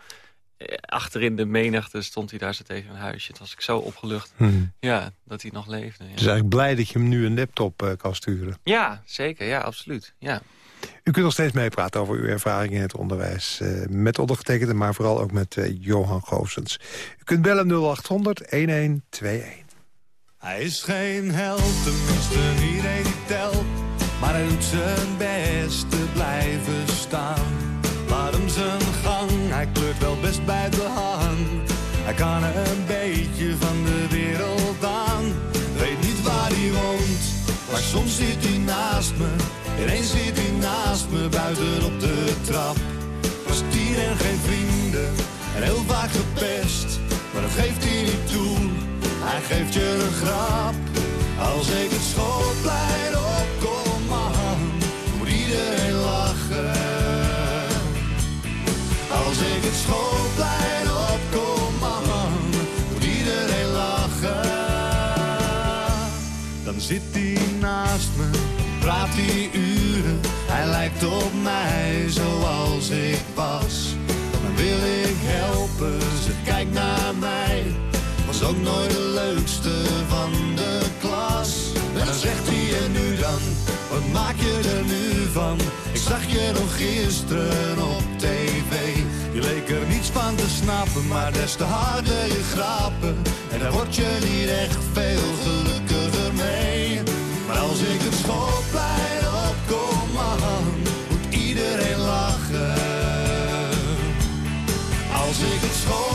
Eh, Achterin de menigte stond hij daar zo tegen een huisje. Toen was ik zo opgelucht. Hmm. Ja, dat hij nog leefde. Ja. Dus eigenlijk blij dat je hem nu een laptop eh, kan sturen. Ja, zeker. Ja, absoluut. Ja. U kunt nog steeds meepraten over uw ervaringen in het onderwijs. eh, met ondergetekende, maar vooral ook met eh, Johan Goossens. U kunt bellen 0800 1121. Hij is geen held, tenminste iedereen die telt. Maar hij doet zijn best te blijven staan. Hij kleurt wel best bij de hand. Hij kan een beetje van de wereld aan. Weet niet waar hij woont, maar soms zit hij naast me. Ineens zit hij naast me buiten op de trap. Was tien en geen vrienden en heel vaak gepest. Maar dat geeft hij niet toe, hij geeft je een grap. Als ik het schoolplein opkom, hij uren. Hij lijkt op mij zoals ik was. Dan wil ik helpen, ze kijkt naar mij. Was ook nooit de leukste van de klas. En dan zegt hij en nu dan, wat maak je er nu van? Ik zag je nog gisteren op tv. Je leek er niets van te snappen, maar des te harder je grappen. En daar word je niet echt veel gelukkiger mee. Maar als ik het schoolplein Als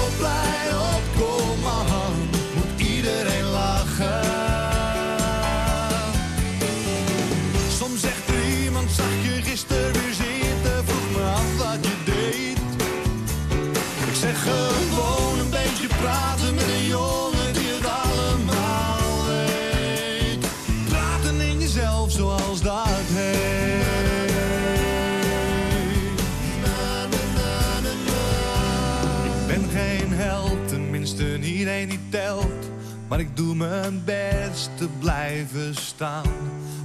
Maar ik doe mijn best te blijven staan.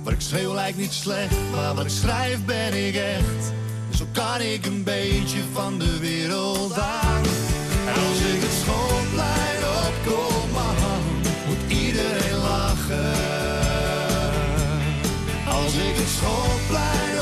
Wat ik schreeuw lijkt niet slecht, maar wat ik schrijf ben ik echt. Zo kan ik een beetje van de wereld aan. En als ik het schoolplein opkom, man, moet iedereen lachen. Als ik het schoolplein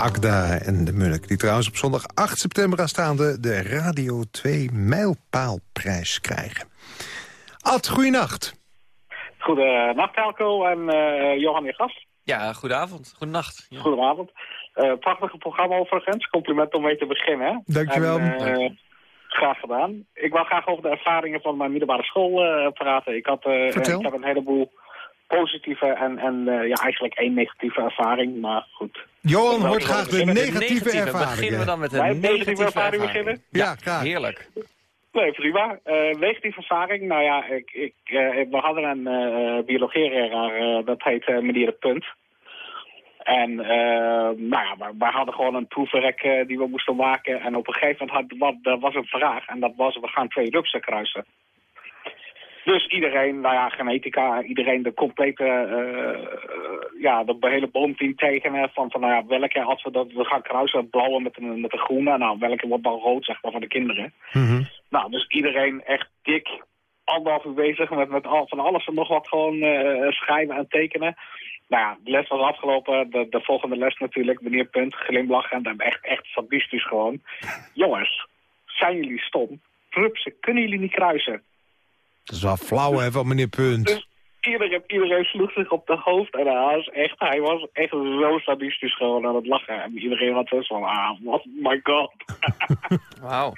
Agda en de Munnik. Die trouwens op zondag 8 september aanstaande de Radio 2 Mijlpaalprijs krijgen. Ad, goeienacht. Goedenacht, Elko en uh, Johan, je gast. Ja, goedenavond. Goedenacht. Ja. Goedenavond. Uh, prachtige programma overigens. Compliment om mee te beginnen. Dankjewel. En, uh, graag gedaan. Ik wil graag over de ervaringen van mijn middelbare school praten. Ik, had, ik heb een heleboel positieve en, en ja, eigenlijk één negatieve ervaring, maar goed. Johan hoort graag de negatieve, negatieve ervaringen. Beginnen we dan met een negatieve, negatieve ervaring, beginnen? Ja, ja, graag. Heerlijk. Nee, prima. Uh, negatieve ervaring. Nou ja, ik, ik, uh, we hadden een uh, biologie-leraar, dat heet meneer de Punt. En nou ja, we, we, hadden gewoon een proefwerk die we moesten maken. En op een gegeven moment had, wat, was een vraag. En dat was, we gaan twee rupsen kruisen. Dus iedereen, nou ja, genetica, iedereen de complete, uh, ja, de hele boomteam tekenen van, van nou ja, welke, als we dat we gaan kruisen, blauwe met een, met een groene, nou, welke wordt dan rood, zeg maar, voor de kinderen. Mm -hmm. Nou, dus iedereen echt dik, anderhalf uur bezig met, met al, van alles en nog wat gewoon uh, schrijven en tekenen. Nou ja, de les was afgelopen, de, de volgende les natuurlijk, meneer Punt, glimlachend en echt, echt sadistisch gewoon. Jongens, zijn jullie stom? Rupsen, kunnen jullie niet kruisen? Dat is wel flauw, hè, van meneer Punt. Dus iedereen, iedereen sloeg zich op de hoofd. En hij was echt, hij was echt zo sadistisch gewoon aan het lachen. En iedereen had dus van, ah, what, my god. Wauw.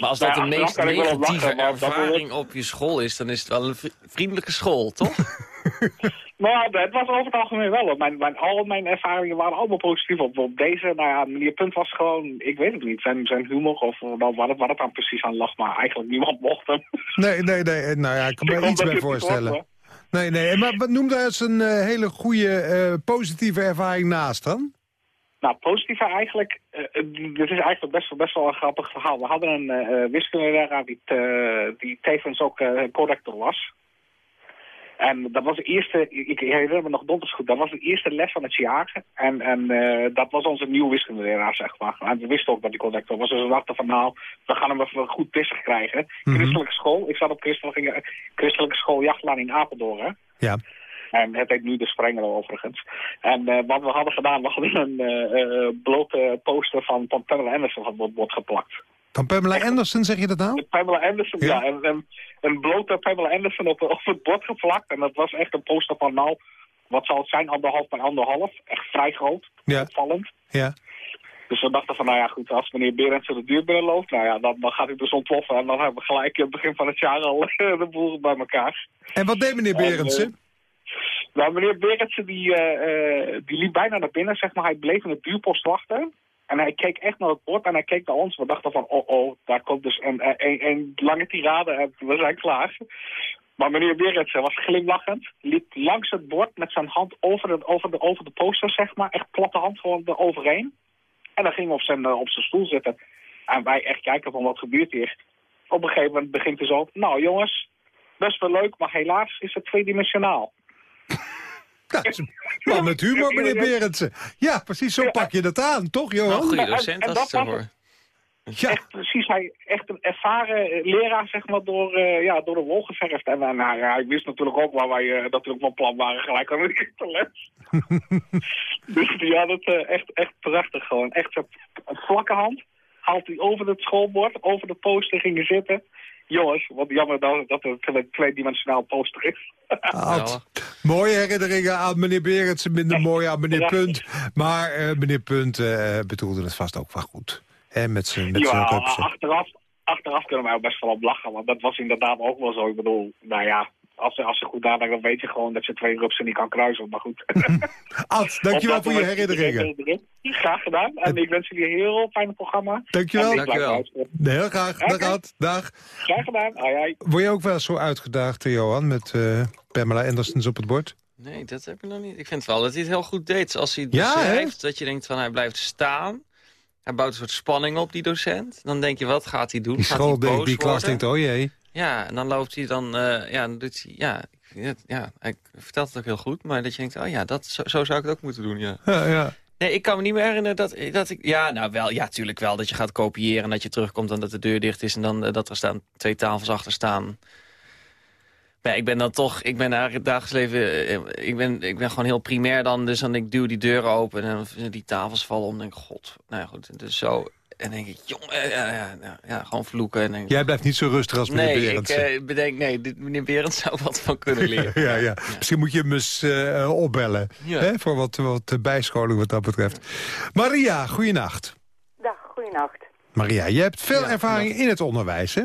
Maar als dat nou, de meest negatieve lachen, ervaring op je school is... dan is het wel een vriendelijke school, toch? nou, het was over het algemeen wel. Mijn, mijn, al mijn ervaringen waren allemaal positief. Op, op deze, nou ja, meneer Punt was gewoon, ik weet het niet, zijn, zijn humor of nou, wat, het, wat het dan precies aan lag. Maar eigenlijk niemand mocht hem. Nee, nee, nee. Nou ja, ik kan me iets bij voorstellen. Nee, nee. Maar wat noem daar eens een uh, hele goede uh, positieve ervaring naast dan? Nou, positieve eigenlijk, uh, dit is eigenlijk best, best wel een grappig verhaal. We hadden een wiskundeleraar die, die tevens ook corrector was. En dat was de eerste, ik herinner me nog donders goed, dat was de eerste les van het jaar. En, en uh, dat was onze nieuwe wiskundeleraar, zeg maar. En we wisten ook dat hij collector was. Dus we dachten van nou, we gaan hem even goed pissig krijgen. Mm -hmm. Christelijke school, ik zat op christelijke, christelijke school Jachtlaan in Apeldoorn. Ja. En het heet nu de Sprengel overigens. En uh, wat we hadden gedaan, we hadden een uh, blote poster van, Pamela Anderson van het bord geplakt. Van Pamela Anderson, zeg je dat nou? Pamela Anderson, ja. ja en, en, een blote Pamela Anderson op, op het bord geplakt. En dat was echt een poster van nou, wat zal het zijn, anderhalf bij anderhalf. Echt vrij groot, ja. opvallend. Ja. Dus we dachten van, nou ja goed, als meneer Berendsen de deur binnenloopt, nou ja, dan, dan gaat hij dus ontploffen. En dan hebben we gelijk in het begin van het jaar al de boel bij elkaar. En wat deed meneer Berendsen? En, uh, nou, meneer Berendsen die, uh, die liep bijna naar binnen, zeg maar. Hij bleef in de buurpost wachten. En hij keek echt naar het bord en hij keek naar ons. We dachten van, oh oh, daar komt dus een, een, een lange tirade en we zijn klaar. Maar meneer Berendsen was glimlachend, liep langs het bord met zijn hand over de, over de, over de poster, zeg maar. Echt platte hand gewoon eroverheen. En dan ging op zijn, op zijn stoel zitten. En wij echt kijken van, wat gebeurt hier? Op een gegeven moment begint hij zo, nou jongens, best wel leuk, maar helaas is het tweedimensionaal. Ja, man met humor, meneer Berendsen. Ja, precies zo pak je dat aan, toch, Johan? Goede docent als het hoor. Ja. Echt, precies, hij echt een ervaren leraar, zeg maar, door, uh, ja, door de wol geverfd. En uh, nou, ja, hij wist natuurlijk ook waar wij uh, natuurlijk van plan waren, gelijk aan de les. dus die had het echt, echt prachtig gewoon. Echt een vlakke hand, haalt hij over het schoolbord, over de poster gingen zitten. Jongens, wat jammer dat, dat het een tweedimensionaal poster is. Ad, mooie herinneringen aan meneer Berendsen, minder mooi aan meneer Punt. Maar uh, meneer Punt uh, bedoelde het vast ook wel goed. Hè, met zijn met ja, achteraf, achteraf kunnen wij ook best wel op lachen. Want dat was inderdaad ook wel zo. Ik bedoel, nou ja, als ze, als ze goed nadenken, dan weet je gewoon dat ze twee rupsen niet kan kruisen. Maar goed. Ad, dankjewel voor je herinneringen. Graag gedaan. En ik wens jullie een heel fijn programma. Dankjewel. Dankjewel. Heel graag. Dag Ad. Dag. Graag gedaan. Ai, ai. Word je ook wel zo uitgedaagd, Johan, met uh, Pamela Andersons op het bord? Nee, dat heb ik nog niet. Ik vind wel dat hij het heel goed deed. Als hij beschrijft ja, dat je denkt van hij blijft staan... Hij bouwt een soort spanning op, die docent. Dan denk je, wat gaat hij doen? Die school, denkt, die klas denkt, oh jee. Ja, en dan loopt hij dan, uh, ja, dan doet hij, ja, ja, hij vertelt het ook heel goed, maar dat je denkt, oh ja, dat, zo, zo zou ik het ook moeten doen, ja. Ja, ja. Nee, ik kan me niet meer herinneren dat, dat ik... Ja, nou wel, ja, tuurlijk wel. Dat je gaat kopiëren en dat je terugkomt en dat de deur dicht is... en dan uh, dat er staan, twee tafels achter staan. Ja, ik ben dan toch, ik ben eigenlijk het dagelijks leven, eh, ik ben, ik ben gewoon heel primair dan. Dus dan ik duw die deuren open en dan die tafels vallen om. En denk god, nou ja, goed, dus zo. En denk ik, jongen, ja, ja, ja, ja, gewoon vloeken. En denk, Jij blijft niet zo rustig als meneer nee, Berends. Nee, ik uh, bedenk, nee, dit, meneer Berends zou wat van kunnen leren. ja, ja, Misschien moet je hem eens uh, opbellen. Hè, voor wat, wat bijscholing wat dat betreft. Maria, goeienacht. Dag, goeienacht. Maria, je hebt veel ervaring in het onderwijs, hè?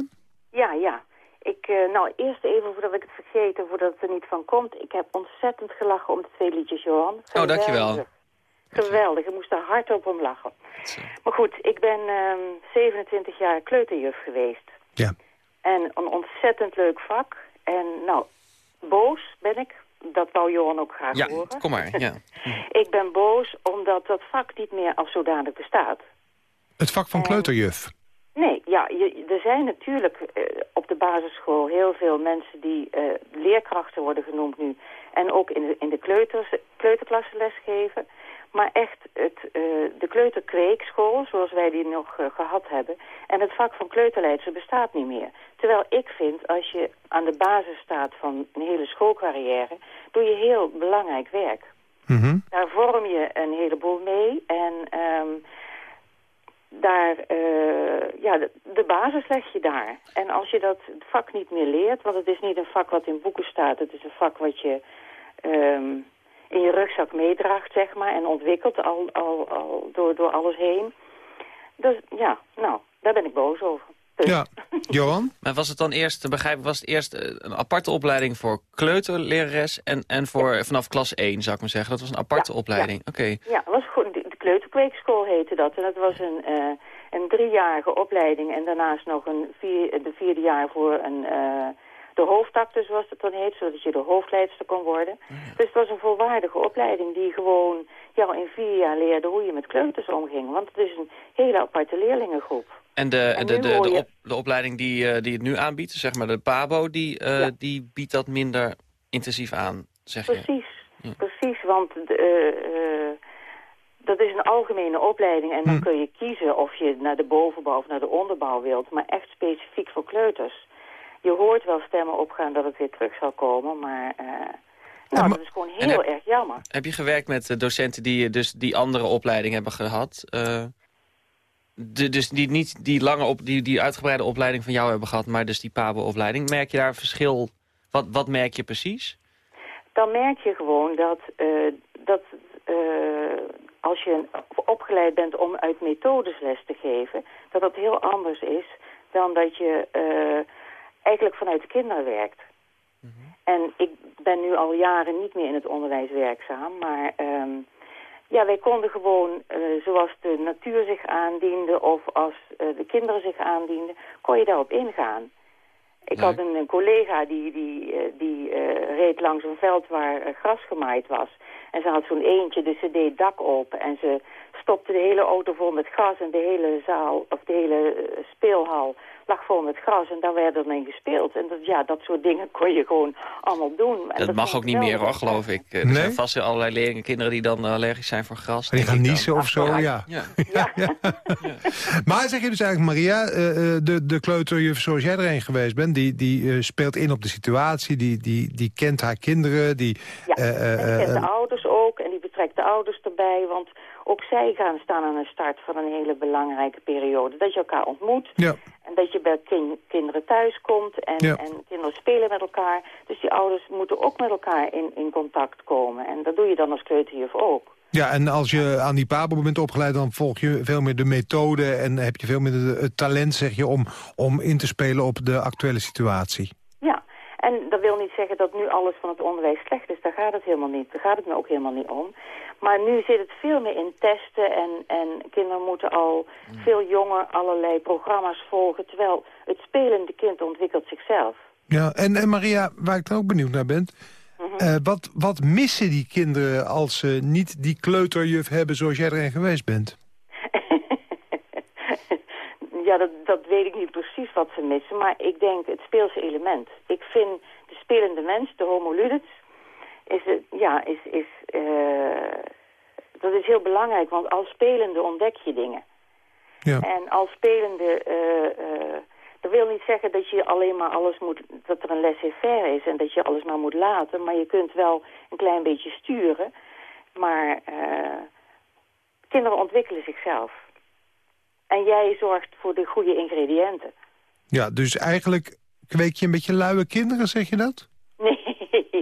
Ja, ja. Ik, uh, nou, eerst even voordat ik het vergeten, voordat het er niet van komt. Ik heb ontzettend gelachen om de twee liedjes, Johan. Geweldig. Oh, dankjewel. Geweldig, ik moest daar hard op om lachen. Maar goed, ik ben um, 27 jaar kleuterjuf geweest. Ja. En een ontzettend leuk vak. En nou, boos ben ik. Dat wou Johan ook graag ja, horen. kom maar, ja. ik ben boos omdat dat vak niet meer als zodanig bestaat. Het vak van kleuterjuf? Nee, ja, je, er zijn natuurlijk uh, op de basisschool heel veel mensen die uh, leerkrachten worden genoemd nu. En ook in de, in de kleuters, kleuterklassen lesgeven. Maar echt het, uh, de kleuterkweekschool, zoals wij die nog gehad hebben... en het vak van kleuterleidster bestaat niet meer. Terwijl ik vind, als je aan de basis staat van een hele schoolcarrière... doe je heel belangrijk werk. Mm -hmm. Daar vorm je een heleboel mee en... Um, daar, uh, ja, de, de, basis leg je daar. En als je dat vak niet meer leert, want het is niet een vak wat in boeken staat, het is een vak wat je um, in je rugzak meedraagt, zeg maar, en ontwikkelt al, al, al door, door alles heen. Dus ja, nou, daar ben ik boos over. Dus. Ja, Johan? Maar was het dan eerst, begrijp was het eerst een aparte opleiding voor kleuterlerares en, en voor ja. vanaf klas 1, zou ik maar zeggen? Dat was een aparte ja, opleiding, ja. oké. Okay. Ja, dat was goed. De kleuterkweekschool heette dat. En dat was een, uh, een driejarige opleiding en daarnaast nog een vier, de vierde jaar voor een... Uh, de hoofdakte, zoals het dan heet, zodat je de hoofdleidster kon worden. Ja. Dus het was een volwaardige opleiding die gewoon jou in vier jaar leerde hoe je met kleuters omging. Want het is een hele aparte leerlingengroep. En de, en de, de, de, op, de, opleiding die, uh, die het nu aanbiedt, zeg maar de PABO, die, uh, ja. die biedt dat minder intensief aan, zeg precies, je? Ja. Precies, want de, uh, dat is een algemene opleiding en dan hm. kun je kiezen of je naar de bovenbouw of naar de onderbouw wilt, maar echt specifiek voor kleuters. Je hoort wel stemmen opgaan dat het weer terug zal komen, maar... Nou, en, dat is gewoon heel heb, erg jammer. Heb je gewerkt met docenten die dus die andere opleiding hebben gehad? De, dus die niet die lange op die, die uitgebreide opleiding van jou hebben gehad, maar dus die PABO-opleiding. Merk je daar verschil? Wat, wat merk je precies? Dan merk je gewoon dat, dat als je opgeleid bent om uit methodes les te geven, dat dat heel anders is dan dat je eigenlijk vanuit de kinderen werkt. Mm -hmm. En ik ben nu al jaren niet meer in het onderwijs werkzaam, maar... Um, ja, wij konden gewoon, uh, zoals de natuur zich aandiende of als uh, de kinderen zich aandienden, kon je daarop ingaan. Ik had een, een, collega die, die, uh, die reed langs een veld waar gras gemaaid was. En ze had zo'n eentje, dus ze deed dak open en ze stopte de hele auto vol met gras en de hele zaal, of de hele speelhal lag vol met gras en daar werd er in gespeeld. En dat, ja, dat soort dingen kon je gewoon allemaal doen. En dat, dat mag ook niet meer hoor, geloof ik. Er nee? zijn vast allerlei leerlingen, kinderen die dan allergisch zijn voor gras. Die gaan niezen of zo, ja. Ja. ja. ja. ja. maar zeg je dus eigenlijk, Maria, uh, de, de kleuterjuf zoals jij er een geweest bent... die, die uh, speelt in op de situatie, die, die, die kent haar kinderen. Die, ja, uh, en die kent de ouders ook en die betrekt de ouders erbij, want... Ook zij gaan staan aan de start van een hele belangrijke periode. Dat je elkaar ontmoet. Ja. En dat je bij kin kinderen thuis komt. En, ja. en kinderen spelen met elkaar. Dus die ouders moeten ook met elkaar in, in contact komen. En dat doe je dan als kleuterjuf ook. Ja, en als je aan die PABO bent opgeleid... dan volg je veel meer de methode en heb je veel meer het talent zeg je, om, om in te spelen op de actuele situatie. Ja, en dat wil niet zeggen dat nu alles van het onderwijs slecht is. Daar gaat het helemaal niet. Daar gaat het me ook helemaal niet om. Maar nu zit het veel meer in testen en, en kinderen moeten al mm. veel jonger allerlei programma's volgen. Terwijl het spelende kind ontwikkelt zichzelf. Ja, en, en Maria, waar ik dan ook benieuwd naar ben... Mhm. Mm -hmm. uh, wat, wat missen die kinderen als ze niet die kleuterjuf hebben zoals jij erin geweest bent? ja, dat, dat weet ik niet precies wat ze missen. Maar ik denk het speelse element. Ik vind de spelende mens, de homo ludens is het, ja, is, is, uh, dat is heel belangrijk, want als spelende ontdek je dingen. Ja. En als spelende, uh, uh, Dat wil niet zeggen dat je alleen maar alles moet, dat er een laissez-faire is en dat je alles maar moet laten. Maar je kunt wel een klein beetje sturen. Maar kinderen ontwikkelen zichzelf. En jij zorgt voor de goede ingrediënten. Ja, dus eigenlijk kweek je een beetje luie kinderen, zeg je dat?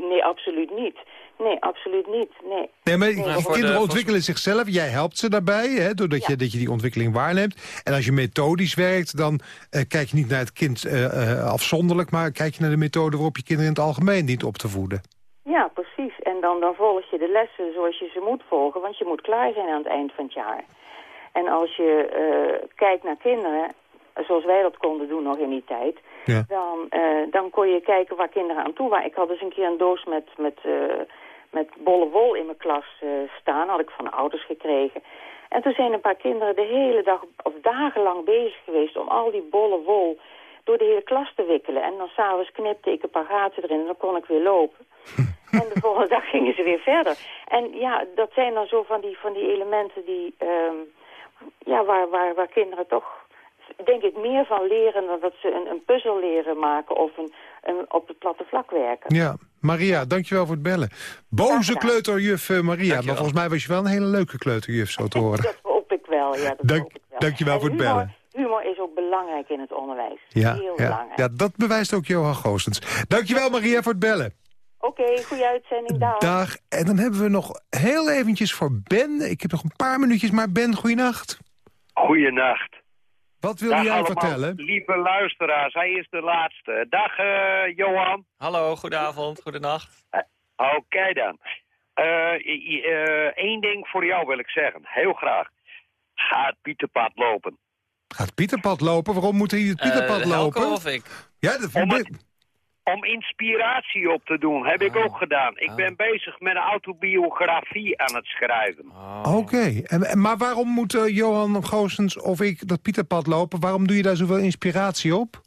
Nee, absoluut niet. Nee, absoluut niet. Nee, nee maar kinderen ontwikkelen zichzelf. Jij helpt ze daarbij, hè, doordat je, dat je die ontwikkeling waarneemt. En als je methodisch werkt, dan uh, kijk je niet naar het kind uh, afzonderlijk... maar kijk je naar de methode waarop je kinderen in het algemeen dient op te voeden. Ja, precies. En dan, dan volg je de lessen zoals je ze moet volgen... want je moet klaar zijn aan het eind van het jaar. En als je kijkt naar kinderen, zoals wij dat konden doen nog in die tijd... Ja. Dan, dan kon je kijken waar kinderen aan toe waren. Ik had dus een keer een doos met... met met bolle wol in mijn klas uh, staan. Had ik van de ouders gekregen. En toen zijn een paar kinderen de hele dag of dagenlang bezig geweest om al die bolle wol door de hele klas te wikkelen. En dan s'avonds knipte ik een paar gaten erin en dan kon ik weer lopen. en de volgende dag gingen ze weer verder. En ja, dat zijn dan zo van die, van die elementen die, um, ja, waar, waar, waar kinderen toch, denk ik, meer van leren dan dat ze een, een puzzel leren maken of een, een, op het platte vlak werken. Ja, Maria, dankjewel voor het bellen. Boze kleuterjuf uh, Maria. Maar volgens mij was je wel een hele leuke kleuterjuf, zo te horen. dat hoop ik wel, ja. Dat Dank, hoop ik wel. Dankjewel voor het bellen. Humor is ook belangrijk in het onderwijs. Ja, Heel ja, belangrijk. Ja, dat bewijst ook Johan Goosens. Dankjewel Maria voor het bellen. Oké, okay, goede uitzending. Dag. Dag. En dan hebben we nog heel eventjes voor Ben. Ik heb nog een paar minuutjes, maar Ben, goeienacht. Goeienacht. Wat wil jij vertellen? Lieve luisteraars, hij is de laatste. Dag uh, Johan. Hallo, goedenavond, goedenacht. Uh, Oké dan. Eén uh, ding voor jou wil ik zeggen, heel graag. Ga het Pieterpad lopen. Gaat Pieterpad lopen? Waarom moet hij het Pieterpad lopen? of ik? Ja, dat Om het, om inspiratie op te doen, heb ik Ah. ook gedaan. Ik ben bezig met een autobiografie aan het schrijven. Oh. Oké, en- maar waarom moet eh, Johan Goossens of ik dat Pieterpad lopen? Waarom doe je daar zoveel inspiratie op?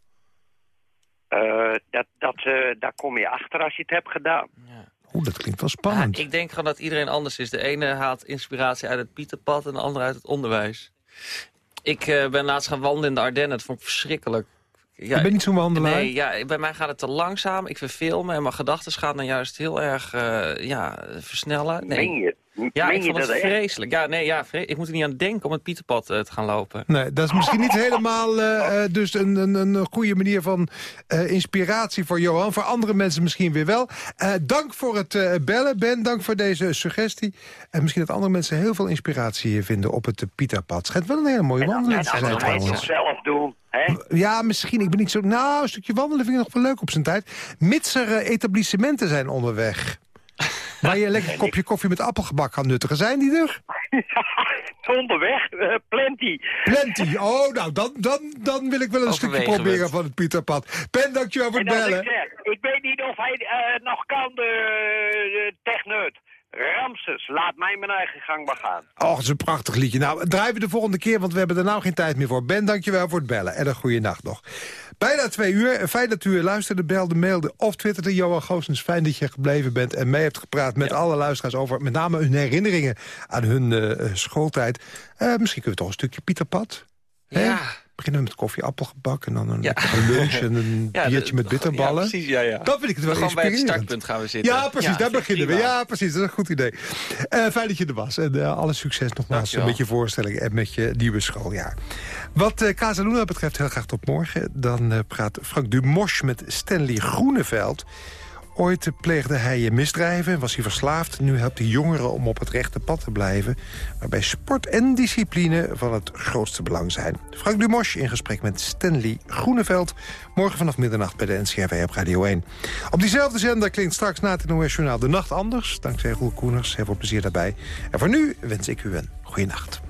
Eh, dat, dat, eh, daar kom je achter als je het hebt gedaan. Oeh, dat klinkt wel Ja, spannend. ik denk gewoon dat iedereen anders is. De ene haalt inspiratie uit het Pieterpad en de andere uit het onderwijs. Ik eh, ben laatst gaan wandelen in de Ardennen. Dat vond ik verschrikkelijk. Ja, je bent niet zo'n wandelaar? Nee, ja, bij mij gaat het te langzaam. Ik verveel me en mijn gedachten gaan dan juist heel erg eh, ja, versnellen. Nee. Meen je? Ja, Meen ik je vond het dat echt? vreselijk. Ja, nee, ja, vre- ik moet er niet aan denken om het Pieterpad eh, te gaan lopen. Nee, dat is misschien niet helemaal eh, eh, dus een, een, een goede manier van eh, inspiratie voor Johan. Voor andere mensen misschien weer wel. Eh, dank voor het eh, bellen, Ben. Dank voor deze suggestie. En misschien dat andere mensen heel veel inspiratie vinden op het uh, Pieterpad. Schijnt wel een hele mooie wandeling te En zijn trouwens. zelf doen. Ja, misschien. Ik ben niet zo... Nou, een stukje wandelen vind ik nog wel leuk op zijn tijd. Mits er etablissementen zijn onderweg. Waar je een lekker kopje koffie met appelgebak kan nuttigen. Zijn die er? Onderweg, eh, plenty. Plenty. Oh, nou, dan, dan, dan wil ik wel een stukje Overwegen proberen het. van het Pieterpad. Ben, dankjewel voor het bellen. ik zeg, ik weet niet of hij eh, nog kan, de, de techneut. Ramses, laat mij mijn eigen gang maar gaan. Oh, dat is een prachtig liedje. Nou, draaien we de volgende keer, want we hebben er nou geen tijd meer voor. Ben, dankjewel voor het bellen. En een goede nacht nog. Bijna twee uur. Fijn dat u luisterde, belde, mailde of twitterde. Johan Goossens, fijn dat je gebleven bent en mee hebt gepraat met alle luisteraars over met name hun herinneringen aan hun eh, schooltijd. Eh, misschien kunnen we toch een stukje Pieterpad? Hè? Beginnen met koffie, appelgebak en dan een lunch en een Ja, biertje met bitterballen. Ja, precies, ja, ja. Dan vind ik het wel Gewoon bij het startpunt gaan we zitten. Ja, precies, daar beginnen we. Ja, precies, dat is een goed idee. Eh, fijn dat je er was. En eh, alle succes nogmaals met je voorstelling en met je nieuwe schooljaar. Wat uh, Casaluna betreft, heel graag tot morgen. Dan eh, praat Frank Dumosch met Stanley Groeneveld. Ooit pleegde hij eh, misdrijven, was hij verslaafd. Nu helpt hij jongeren om op het rechte pad te blijven. Waarbij sport en discipline van het grootste belang zijn. Frank Dumosch in gesprek met Stanley Groeneveld. Morgen vanaf middernacht bij de NCRV op Radio 1. Op diezelfde zender klinkt straks na het NOS de nacht anders. Dankzij Roel Koeners. Heel veel plezier daarbij. En voor nu wens ik u een goede nacht.